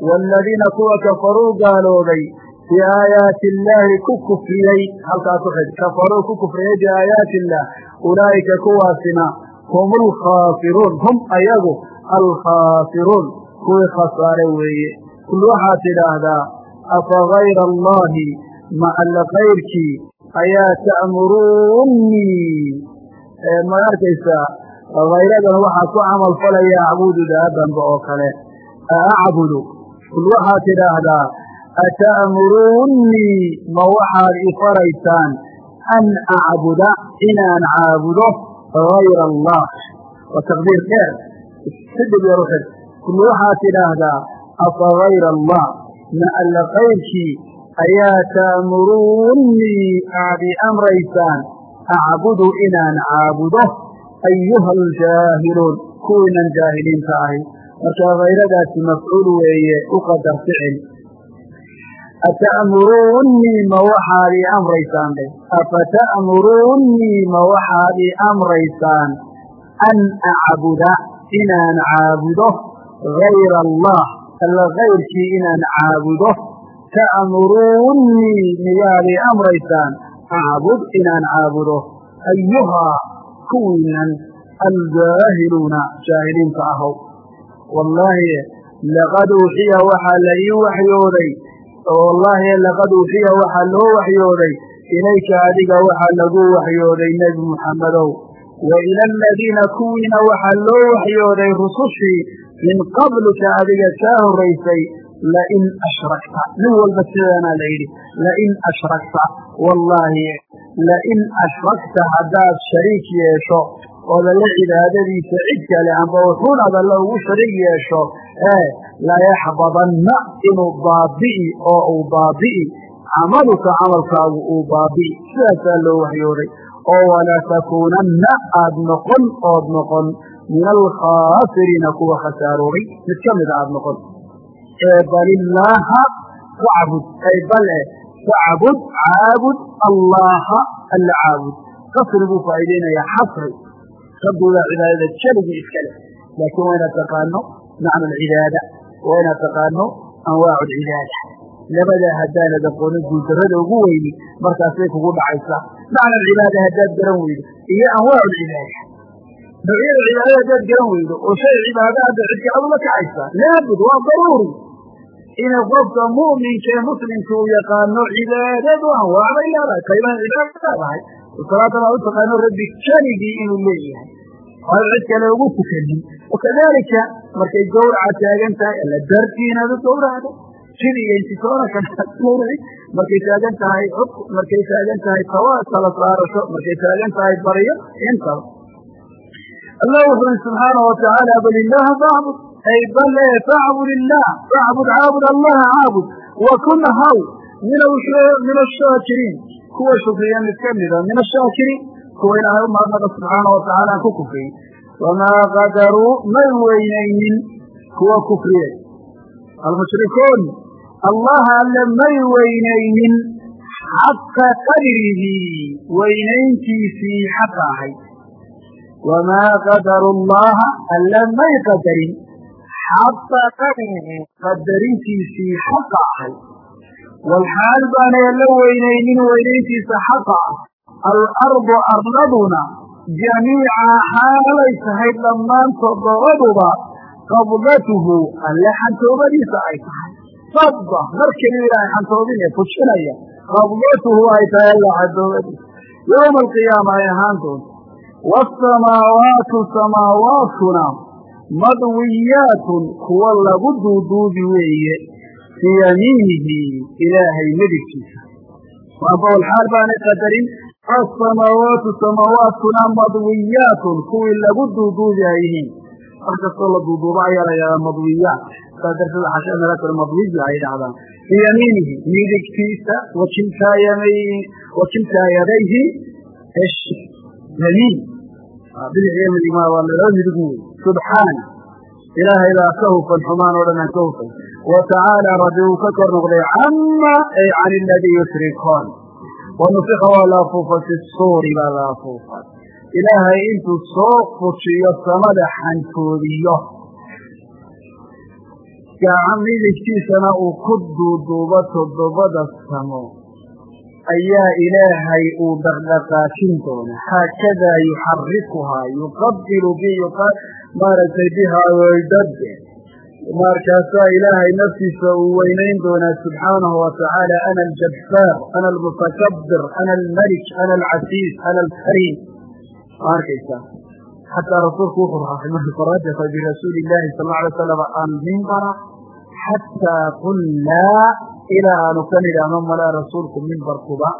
Waaladiina kuwa kafaruu gaaloobay biaayaati illaahi ku kufriyey halkaa ku xid kafaruu ku kufriyey biaayaati illaah ulaa'ika kuwaasina hum alkhaasiruun hum ayagu alkhaasiruun kuwii khasaare weeye. Kul waxaad tidhaahdaa afa gayra allahi ma alla kayrkii ayaa ta'muruunnii ma arkaysaa hayradan waxaa ku camal falaya acbudu daa dambe oo kale. Aacbudu kul waxaad tidhaahdaa ata'muruunnii ma waxaad ifaraysaan an acbuda inaan caabudo hayra allah. Waa taqdiir dheer si dhib yar u xid kul waxaad tidhaahdaa afa allah? Ma alla kayrkii ayaa ta'muruunnii aad i amraysaan acbudu inaan caabudo ayuha aljaahiluun kuwiinan jaahiliinta ahi marka hayradaasi mafcuul weeye u qadar ficil ata'muruunnii ma waxaad ii amraysaan dhe afata'muruunnii ma waxaad ii amraysaan an acbuda inaan caabudo gayra allah alla kayrkii inaan caabudo ta'muruunnii miyaad ii amraysaan acbud inaan caabudo ayuhaa kuwiinan aljaahiluuna jaahiliinta ahow wallaahi laqad uuxiya waxaa la ii waxyooday wallaahi laqad uuxiya waxaa loo waxyooday ilayka adiga waxaa lagu waxyooday nebi muxammedow wa ila aladiina kuwiina waxaa loo waxyooday rusushii min qablika adiga kaa horraysay lain ashrakta nin walba sidaanaa la yidhi lain ashrakta wallaahi lain ashrakta haddaad shariik yeesho ood alle cibaadadiisa cid kale amba wuxuun ad ugu shariig yeesho ee layaxbadanna inuu baabi'i oo uu baabi'i camaluka camalkaagu uu baabi'i sidaasaa loo waxyooday oo walatakuunanna aad noqon ood noqon min alkhaasiriina kuwa khasaaroobay mid ka mida aad noqon bal illaaha facbud ay bal eh facbud caabud allaaha alla caabud qasri buu faa'iideynayaa xasri. Rabbigaa cibaadada keligii iska leh. Laakiin waa inaad taqaano macna alcibaada waa inaad taqaano anwaacu alcibaada labadaa haddaanad aqoonin guuldarrada ugu weyni markaasay kugu dhacaysaa. Macna alcibaada haddaad garan weydo iyo anwaacu alcibaada noocyada cibaadada haddaad garan weydo oo shay cibaada hadda cidka ad ula kacaysaa laabud waa daruuri inuu qofka mu'minka ee muslimka uu yaqaano cibaadadu anwaac bay leedahay qaybaha cibaada leedahay salaada baa u taqaano rabbi keligii inuu leeyahay aan cid kale ugu tukanin wakadalika markay gawraca taagan tahay alla dartii inaad u gawracdo jid iyo intikoona kanaad gawraci markay taagan tahay cud markay taagan tahay tawa tala saarasho markay taagan tahay baryo intaba allah wuxu uri subxaana watacaala bal illaaha facbud ay bale facbud illaah facbud caabud allaha caabud wa kun haw min ashaakiriin kuwa shukriya mid ka mida min ashaakiriin kuwa ilaahay u mahadnaqa subxaana wa tacaala aan ku kufriyey wamaa qadaruu may weynaynin kuwa kufriye almushrikuun allaha alle may weynaynin xaqa qadrihi weynayntiisii xaqa ahayd wamaa qadaru llaha alle may qadarin xaqa qadrihi qadarintiisii xaqa ahayd walxaal baanay alla weynaynin weynayntiisa xaqa ah. Alardu arladuna jamiica xaalay tahay dhammaan toddobaduba qabdatuhu alle xantoobadiisa ay tahay. Qabda mar keliya ilaahay xantoobin ee fujinaya qabdatuhu ay tahay alla xantoobadiisa. Yowma alqiyaama ay ahaan doonto madwiyaatun kuwa lagu duuduubi weeye biyamiinihi ilaahay midigtiisa waafawalxaal baanay qadarin asamaawaatu samaawaadkuna madwiyaatun kuwii lagu duuduubi ay yihiin. Mar kastoo la duuduubo ayaa la yidhahdaa madwiyaat saas darteed xashmalaakal madwiya ay dhahdaan biyamiinihi midigtiisa wakiltaa yadayhi yamiin bidixyo midigmaa waa laba midigu wey subxaana ilaahay baa ka hufan xumaan oo dhan aan ka hufan wa tacaala rabbi uu ka kor noqday cama ay can iladii yushrikoon wanufika waa la afuufay fi suuri baa la afuufay ilaahay intuu soo fujiyo samada xantoodiyo gacan midigtiisana uu ku duuduubo toddobada samo ayaa ilaahay uu dhaqdhaqaajin doona haakadaa yuxarikuhaa yuqabilu bi maaragtay bihaa waydade markaasaa ilaahay naftiisa uu weynayn doonaa subxaanahu watacaala ana aljabbaar ana almutakabir ana almalik ana alcasiiz ana alkariim ma arkaysaa xataa rasuulku wuxuu raacay marka birasuuli illaahi sal alla alay slam almimbara xataa qullaa ilaa aanu ka nidhaahno malaa rasuulku mimbarkuba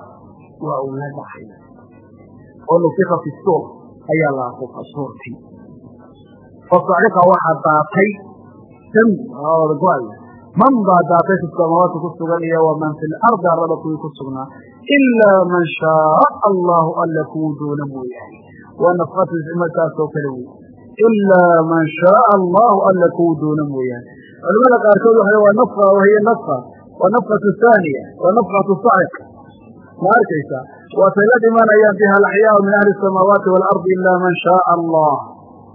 waa uu la dhacay oo fi suur ayaa la afuufa suurtii fasacika waxaa daatay man baa daatay fi samaawaati ku sugan iyo waman fi lardi arlada kuwii ku sugnaa. Ilaa man shaaa allahu alla kuwuu doona mooyaane waa nafkatmarkaasoo kale wey ilaa man shaaa allahu alla kuwuu doona mooyaane culamada qaarkood waxay waa nafka wahiya nafka waa nafkatu haaniya waa nafkatu saciq ma arkaysaa? Waatay la dhimanayaan biha alaxyaau min ahli asamaawaati waalardi ilaa man shaaa allah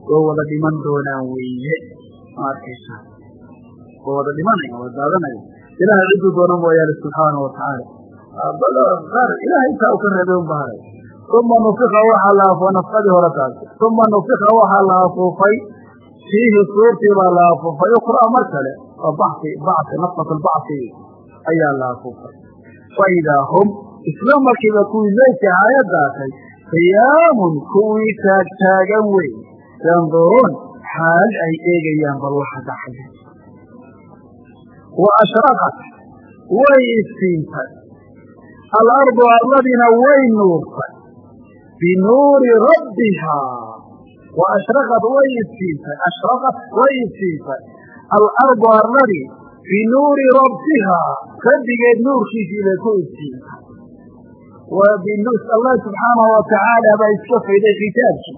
way wada dhiman doonaan weeye. Ma arkaysaa way wada dhimanaya waa daadanaya. Ilahay cidduu doona mooyaane subxaana wa tacaala. Qaar ilahay intaa u ka reebay un baharay uma nufika waxaa la afuufay nafkadii hore taas. Uma nufika waxaa la afuufay fiihi suurtii baa la afuufay ukraa mar kale. Oo bacsi nafkat lbacsi ayaa la afuufay faidaa hum isla markiiba kuwii meydka aayaddaatay qiyaamun kuwii taagtaagan wey yanduruun xaal ay eegayaan bal waxa dhacaya wa ashraqat way iftiintay alardu arladina way nuurtay. Binuuri rabbihaa wa ashraqat way iftiintay ashraqat way iftiintay alardu arladii binuuri rabbihaa rabbigeed nuurkiisii bay ku iftiintay allah subxaanahu watacaala baa iska fayday kitaabkii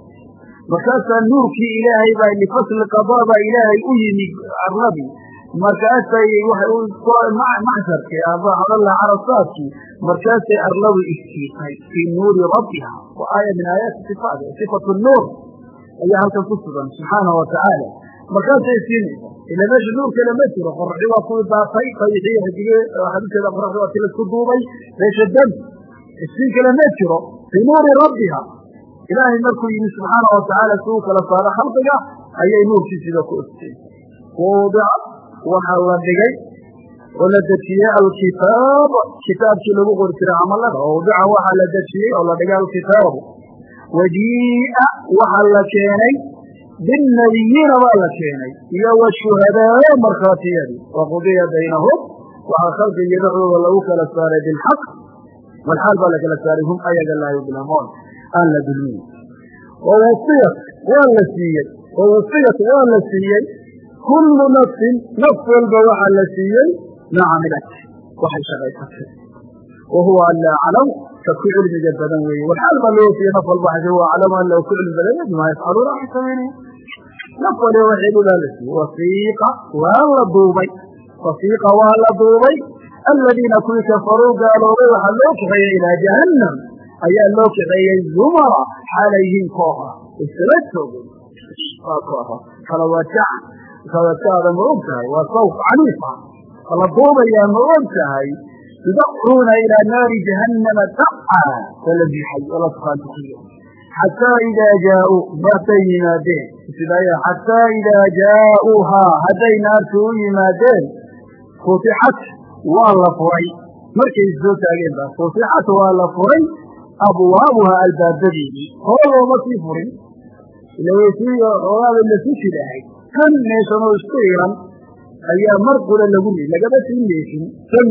markaasaa nuurkii ilaahay baa lifasli qadaa baa ilaahay u yimid arladii markaasay maxsharkii abala carasaadkii markaasay arladu iftiitay fii nuuri rabbiha. Wa aaya min aayaati sifaat sifatu nuur. Ayaa halkan ku sugan subxaanahu watacaala markaasay iftiinaysa ila meesha nuur kale ma jiro qoraxdi waa kuwii daatay fayixii hadige xadiiskeeda qoraxdi waa ti la isku duubay meesha dam iftiin kale ma jiro fii nuuri rabbiha ilaahay markuu yimi subxaana watacaala si uu kala saaro khalqiga ayay nuurkiisiiba ku iftiin wawdica waxaa la dhigay oo la dejiyey alkitaab. Kitaabkii lagu qori jiray camalada wawdica waxaa la dejiyey oo la dhigay alkitaabu. Wajii'a waxaa la keenay binnabiyiina baa la keenay iyo washuhadaa markhaatiyadii. Waqudiya baynahum waxaa khalqigii dhexdooda lagu kala saaray bilxaq walxaal baa la kala saaray hum ayaga laa yudlamuun aan la dulmiyin wawufiyat waa la siiyey. Wawufiyat waa la siiyey. Kullu nafsin naf walba waxaa la siiyey. Ma camilat waxay shaqaysatay wa alla aclam. Ka ku cilmiga badan weeye. Walxaal baa loo wasiye naf walba waxay wa aclamu alla ku cilmi badan bimaa yafcaluuna waxay samaynaya naf waliba waxay dhulaa la siiyey. Wasiiqa waa la duubay. Wasiiqa waa la duubay. Aladiina kuwii kafaruu gaaloobay waxaa loo kaxeeyey ilaa jahannam ayaa loo kaxeeyey zumara xaalayhiin kooxa isla joogay waa kooxo kala wajacan kawajacda ma og tahay. Waa sawf caniifa la duubayaa ma og tahay. Yudacuuna ilaa naari jahannama daca waa la biixay oo la tukaantukiyo xataa idaa jaauu martay yimaadeen. Sidaaya xataa idaa jaauuhaa hadday naartu u yimaadeen futixat waa la furay. Markay soo taageen ba futixat waa la furay abwaabuhaa albaabadeedii hore looma sii furin. Ilaogaaba lasu shidahay. Tan meeshan oo isku iran ayaa mar qura lagu le lagaba sii meeshin. Tan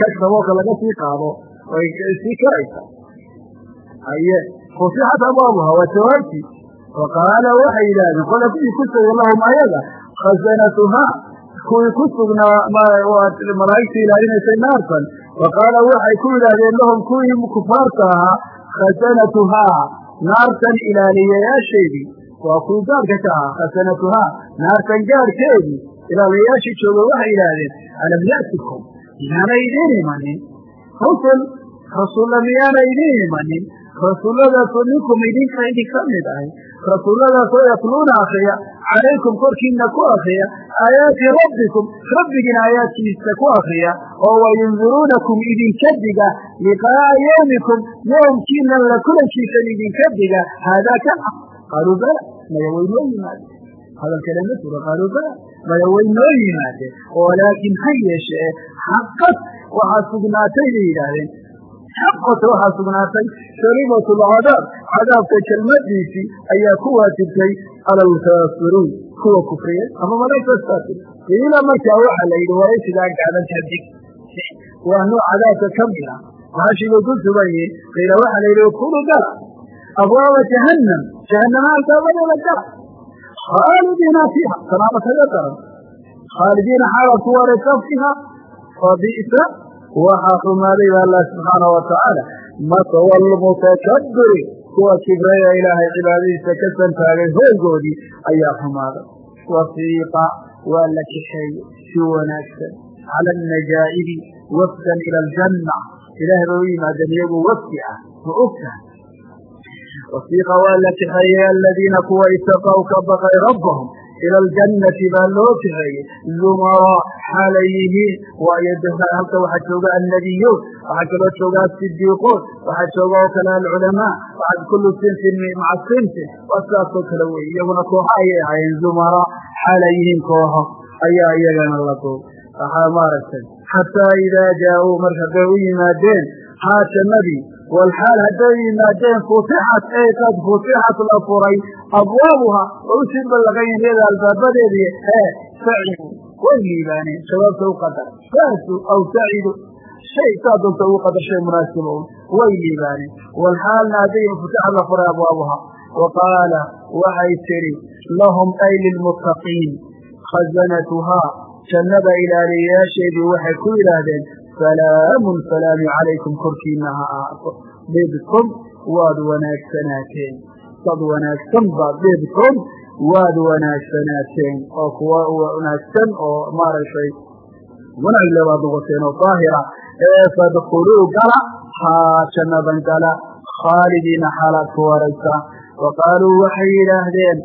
kashdaboolka laga sii qaado way sii karaysa haye futixat abwaabuhaa waa jawaabtii. Faqaala waxay yidhaahdeen qola kuwii ku sugay lahum ayaga khasanatuhaa kuwii ku sugnaa malaa'igta ilaalinaysay naartan faqaala waxay ku yidhaahdeen lahum kuwii kufaarta ahaa khasanatuhaa naartan ilaaliyayaasheedii waa kuwii gaarhka ka ahaa khasanatuhaa naartan gaarhkeedii ilaaliyayaashii jooga waxay yidhaahdeen alam ya'tikum miyaana idiin imanin? Rusul rasuulla miyaana idiin imanin rasuulladaasoo minkum idinka idinka mid ahay. Rasuulladaasoo yatluuna akriya calaykum korkiina ku akriya aayaati rabbikum rabbigiina aayaadkiisa ku akriya oo wayundiruunakum idinka diga liqaa'a yawmikum yoomkiina la kulankiisan idinka diga. Haadaa kan ah. Qaaluu bala maya way noo yimaadeen. Hadalkale ma jiro qaaluu bala maya way noo yimaadeen. Walaakin ha yeeshee xaqad waxaa sugnaatay bay yidhaahdeen xaqata waxaa sugnaatay sharibat alcadaab cadaabka kelmadiisii ayaa ku waajibtay cala kuwa kufriyay ama malaikastaati qiila markaa waxaa la yidhi waraysigaa gaadan kadig waa nooc cadaabka ka mida maashigay ku sugan yihiin qiila waxaa la yidhi udkulu gala abwaaba jahannam jahannama albaabadooda gala khaalidiina fiiha sanaaba kaga daran khaalidiina xaalaad ku waaraysaa fiiha oo bi'sa waxaa xumaaday ba allah subxaana wa tacaala maswa lmutakabiri kuwa kibreeya ilaahay cibaadadiisa ka santaagay hoogoodii ayaa xumaaday wasiiqa waa la kaxeeye si wanaagsan. Cala anajaa'ibi wafdan ila aljanna. Ilaah bay u yimaadeen iyagoo wafdi ah ma ogtahay wasiiqa waa la kaxeeyey aladiina kuwa itaqow ka baqay rabbahum ila aljannati baa loo kaxeeyey zumaraa xaalay yihiin waayo halka waxaa jooga annabiyuun waxaa kaloo jooga asidiiquun waxaa jooga oo kale alculamaa waxaa kullu sinfin maca sinfin waa sidaasoo kale wey iyaguna kooxo ayay ahaayeen zumaraa xaalay yihiin ayaa iyagana la duub waxaa maaragtay xataa idaa jaauu marka hadday u yimaadeen haa jannadii walxaal hadday yimaadeen futixat ey qad futixat la furay abwaabuha oo u sii ballaqayin iyada albaabadeedii ee sacidu way liibaaneen jawaabta u qadar faasu aw sacidu shay saa doonta ugu qadar shay munaasiba un way liibaaneen walxaalna hadday futixat la furay abwaabuha wa qaala waxay tidhi lahum ay lilmuttaqiin khazanatuhaa jannada ilaaliyayaasheedii waxay ku yidhaahdeen salaamun salaami calaykum korkiina ha ahaato dhibtum waad wanaagsanaateen dad wanaagsan baad dhibtum waad wanaagsanaateen oo kuwa wanaagsan oo maaragtay wanaagle baad noqoteen oo daahira ee fadkuluu gala haa jannadan gala khaalidiina xaalaad ku waraysaa wa qaaluu waxay yidhaahdeen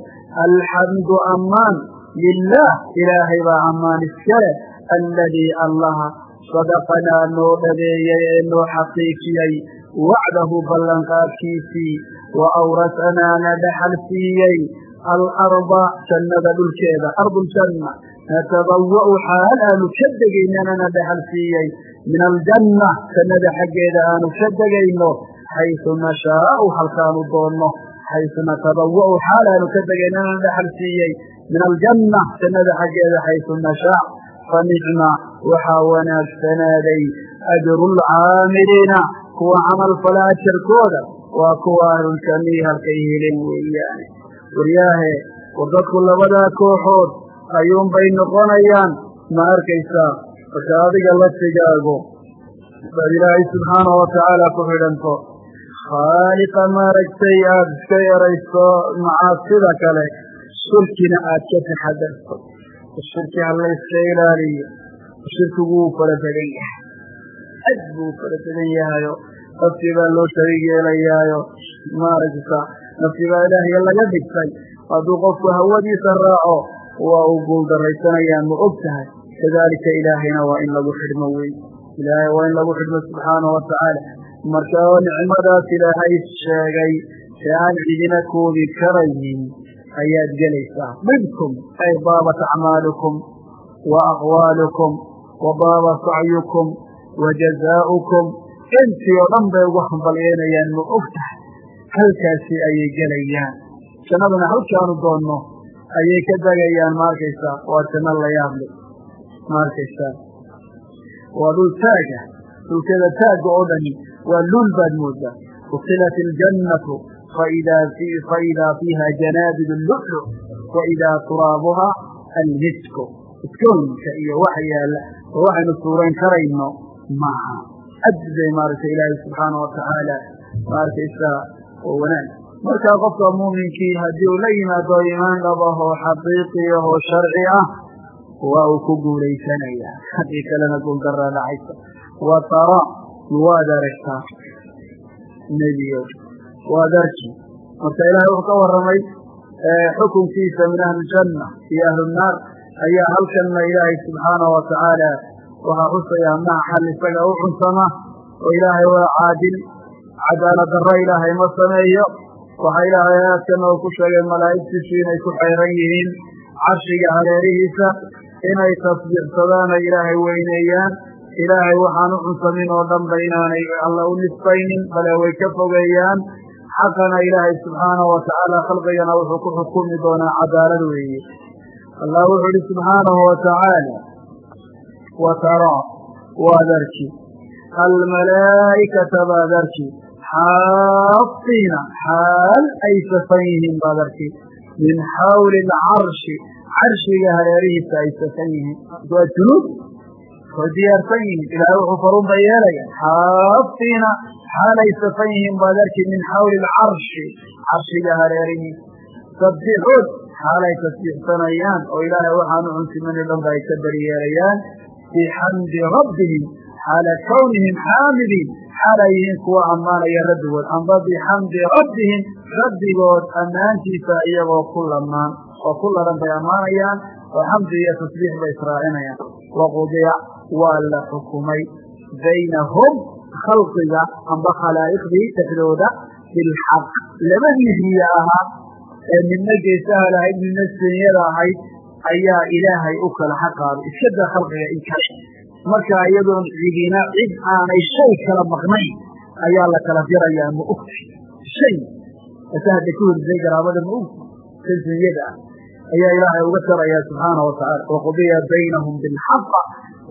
alxamdu ammaan lilah ilaahay baa ammaan iskale alladii allaha sadaqanaa noo dhabeeyey ee noo xaqiijiyey wacdahu ballanqaadkiisii wa awrasanaana dhaxal siiyey alarda jannada dhulkeeda arduljanna natabawa'u xaal aanu ka degaynana na dhaxal siiyey min aljanna jannada xaggeeda aanu ka degayno xaysu nashaau halkaanu doonno xaysu natabawa'u xaal aanu ka degaynana na dhaxal siiyey min aljanna jannada xaggeeda xaysu nashaa fanicma waxaa wanaagsanaaday ajrulcaamiliina kuwa camal fala ajarkooda waa kuwa ahluljannihi halkay heleen weeyaane waryaahe war dadku labadaa kooxood ayuunbay noqonayaan. Ma arkaysaa marka adiga laftigaagu baad ilaahay subxaana watacaala ku xidhanto khaaliqa maaragtay aada iska yarayso macaasida kale? Shirkina aad ka taxadarto shirki ha la ilaaliyo shirkigu wuu fara badan yahay. Aad buu fara badan yahayo naftii baa loo shariig yeelayaayo maaragta naftii baa ilaahay laga dhigtay. Hadduu qofku hawadiisa raaco waa uu guuldarraysanayaa ma og tahay. Kadalika ilaahayna waa in lagu xidhmo wey ilaahay waa in lagu xidhmo subxaanahu watacaala marka nicmadaas ilaahay sheegay ee aan cidina koobi karayin ayaad gelaysaa. Midkum ay baabat acmaalukum wa aqwaalukum wa baaba sacyukum wa jazaa'ukum intii oo dhan bay ugu hambalyeynayaan ma og tahay halkaasi ayay gelayaan jannaduna halkaanu doonno ayay ka degayaan ma arkaysaa waa janno la yaable ma arkaysaa waa dhul taaga dhulkeeda taagga oo dhani waa luul baad moodaa usilat iljannatu faidaa fiiha janaabid lulu waidaa turaabuha almisku iskoonka iyo waxa yaalla oo waxaynu suurayn karayno maaha. Ad bay maaragtay ilaahay subxaana watacaala maarkaysaa oo wanaag. Markaa qofka muuminkii haddii uu la yimaado iimaan dhab ah oo xaqiiqi ah oo sharci ah waa uu ku guulaysanayaa haddii kalena guuldaraa dhacaysa. Wa tara waad aragtaa nebiyo waad arki marka ilaahay wuxuu ka warramay xukunkiisa min ahlijanna iyo ahlunaar ayaa halkanna ilaahay subxaanahu watacaala waxaa xusayaa maha xal isaga u cunsama oo ilaahay waa caadil. Cadaalad darro ilaahay ma sameeyo. Waxaa ilaahay aadkana uu ku sheegay malaa'igtiisu inay ku xayran yihiin carshiga hareerihiisa inay tasbiixsadaan ay ilaahay weyneeyaan. Ilaahay waxaan u cunsamin oo dhanba inaanay alla u nisbaynin bale way ka fogeeyaan. Xaqana ilaahay subxaanahu watacaala khalqigana wuxuu ku xukumi doonaa cadaalad weeye allah wuxuu ihi subxaanahu watacaala wa taraa waad arki almalaa'ikata baad arki xaafiina xaal ay safan yihiin baad arki min xawli alcarshi carshiga hareerihiisa ay safan yihiin. Waa junuub way diyaarsan yihiin ilaahay wuxuu farunba yeelaya xaafiina xaal ay safan yihiin baad arki min xawli alcarshi carshiga hareerihiisa. Sabixuun xaal ay tasbiixsanayaan oo ilaahay waxaanu cunsimani dhanba ay ka beriyeelayaan bixamdi rabbihim xaala kawnihim xaamidiin xaalay yihiin kuwa ammaanaya rabbigood. Amba bixamdi rabbihim rabbigood ammaantiisa iyagoo ku lamaan oo ku laran bay ammaanayaan oo xamdi iyo tasbiix bay israacinayaan. Waqudiya waa la xukumay baynahum khalqiga amba khalaa'iqdii dhexdooda bilxaq riye ahaa ee midna geesaha lahayd midna senyada ahayd ayaa ilaahay u kala xaqaaday. Iskadaa khalqiga in kale marka iyadoon cidina cid aanay shay kala maqnayn ayaa la kala dirayaa ma ogti shay ase hadda ku horisay garaabada ma ogti kan senyada ah. Ayaa ilaahay uga tarayaa subxaana watacaala waqudiya baynahum bilxaq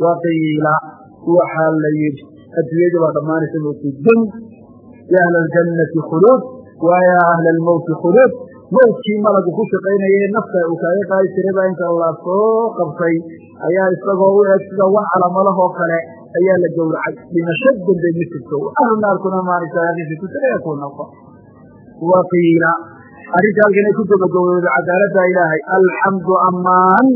waqiila waxaa la yidhi. Adduunyada baa dhammaanaysa moti dun. Ya ahla aljannati khuluud wa yaa ahla mawtkii malagu ku shaqaynayay nafta uu kaaga qaadi jiray baa inta la soo qabtay. Ayaa isagoo u eg sida wax calamalahoo kale ayaa la gowracay. Dhimasho dambe ma jirto ahlu naarkuna maaragtay ku tagaya ku noqo. Waqiila arrinta halkan ku gabagabowda cadaaladda ilaahay. Alxamdu amaan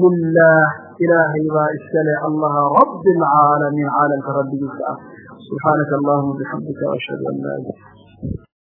lilah ilaahay baa iskale allaha rabi alcaalamiin caalamka rabbigiisa ah. Subxaanaka allahuma bixamdika ashhadu an laa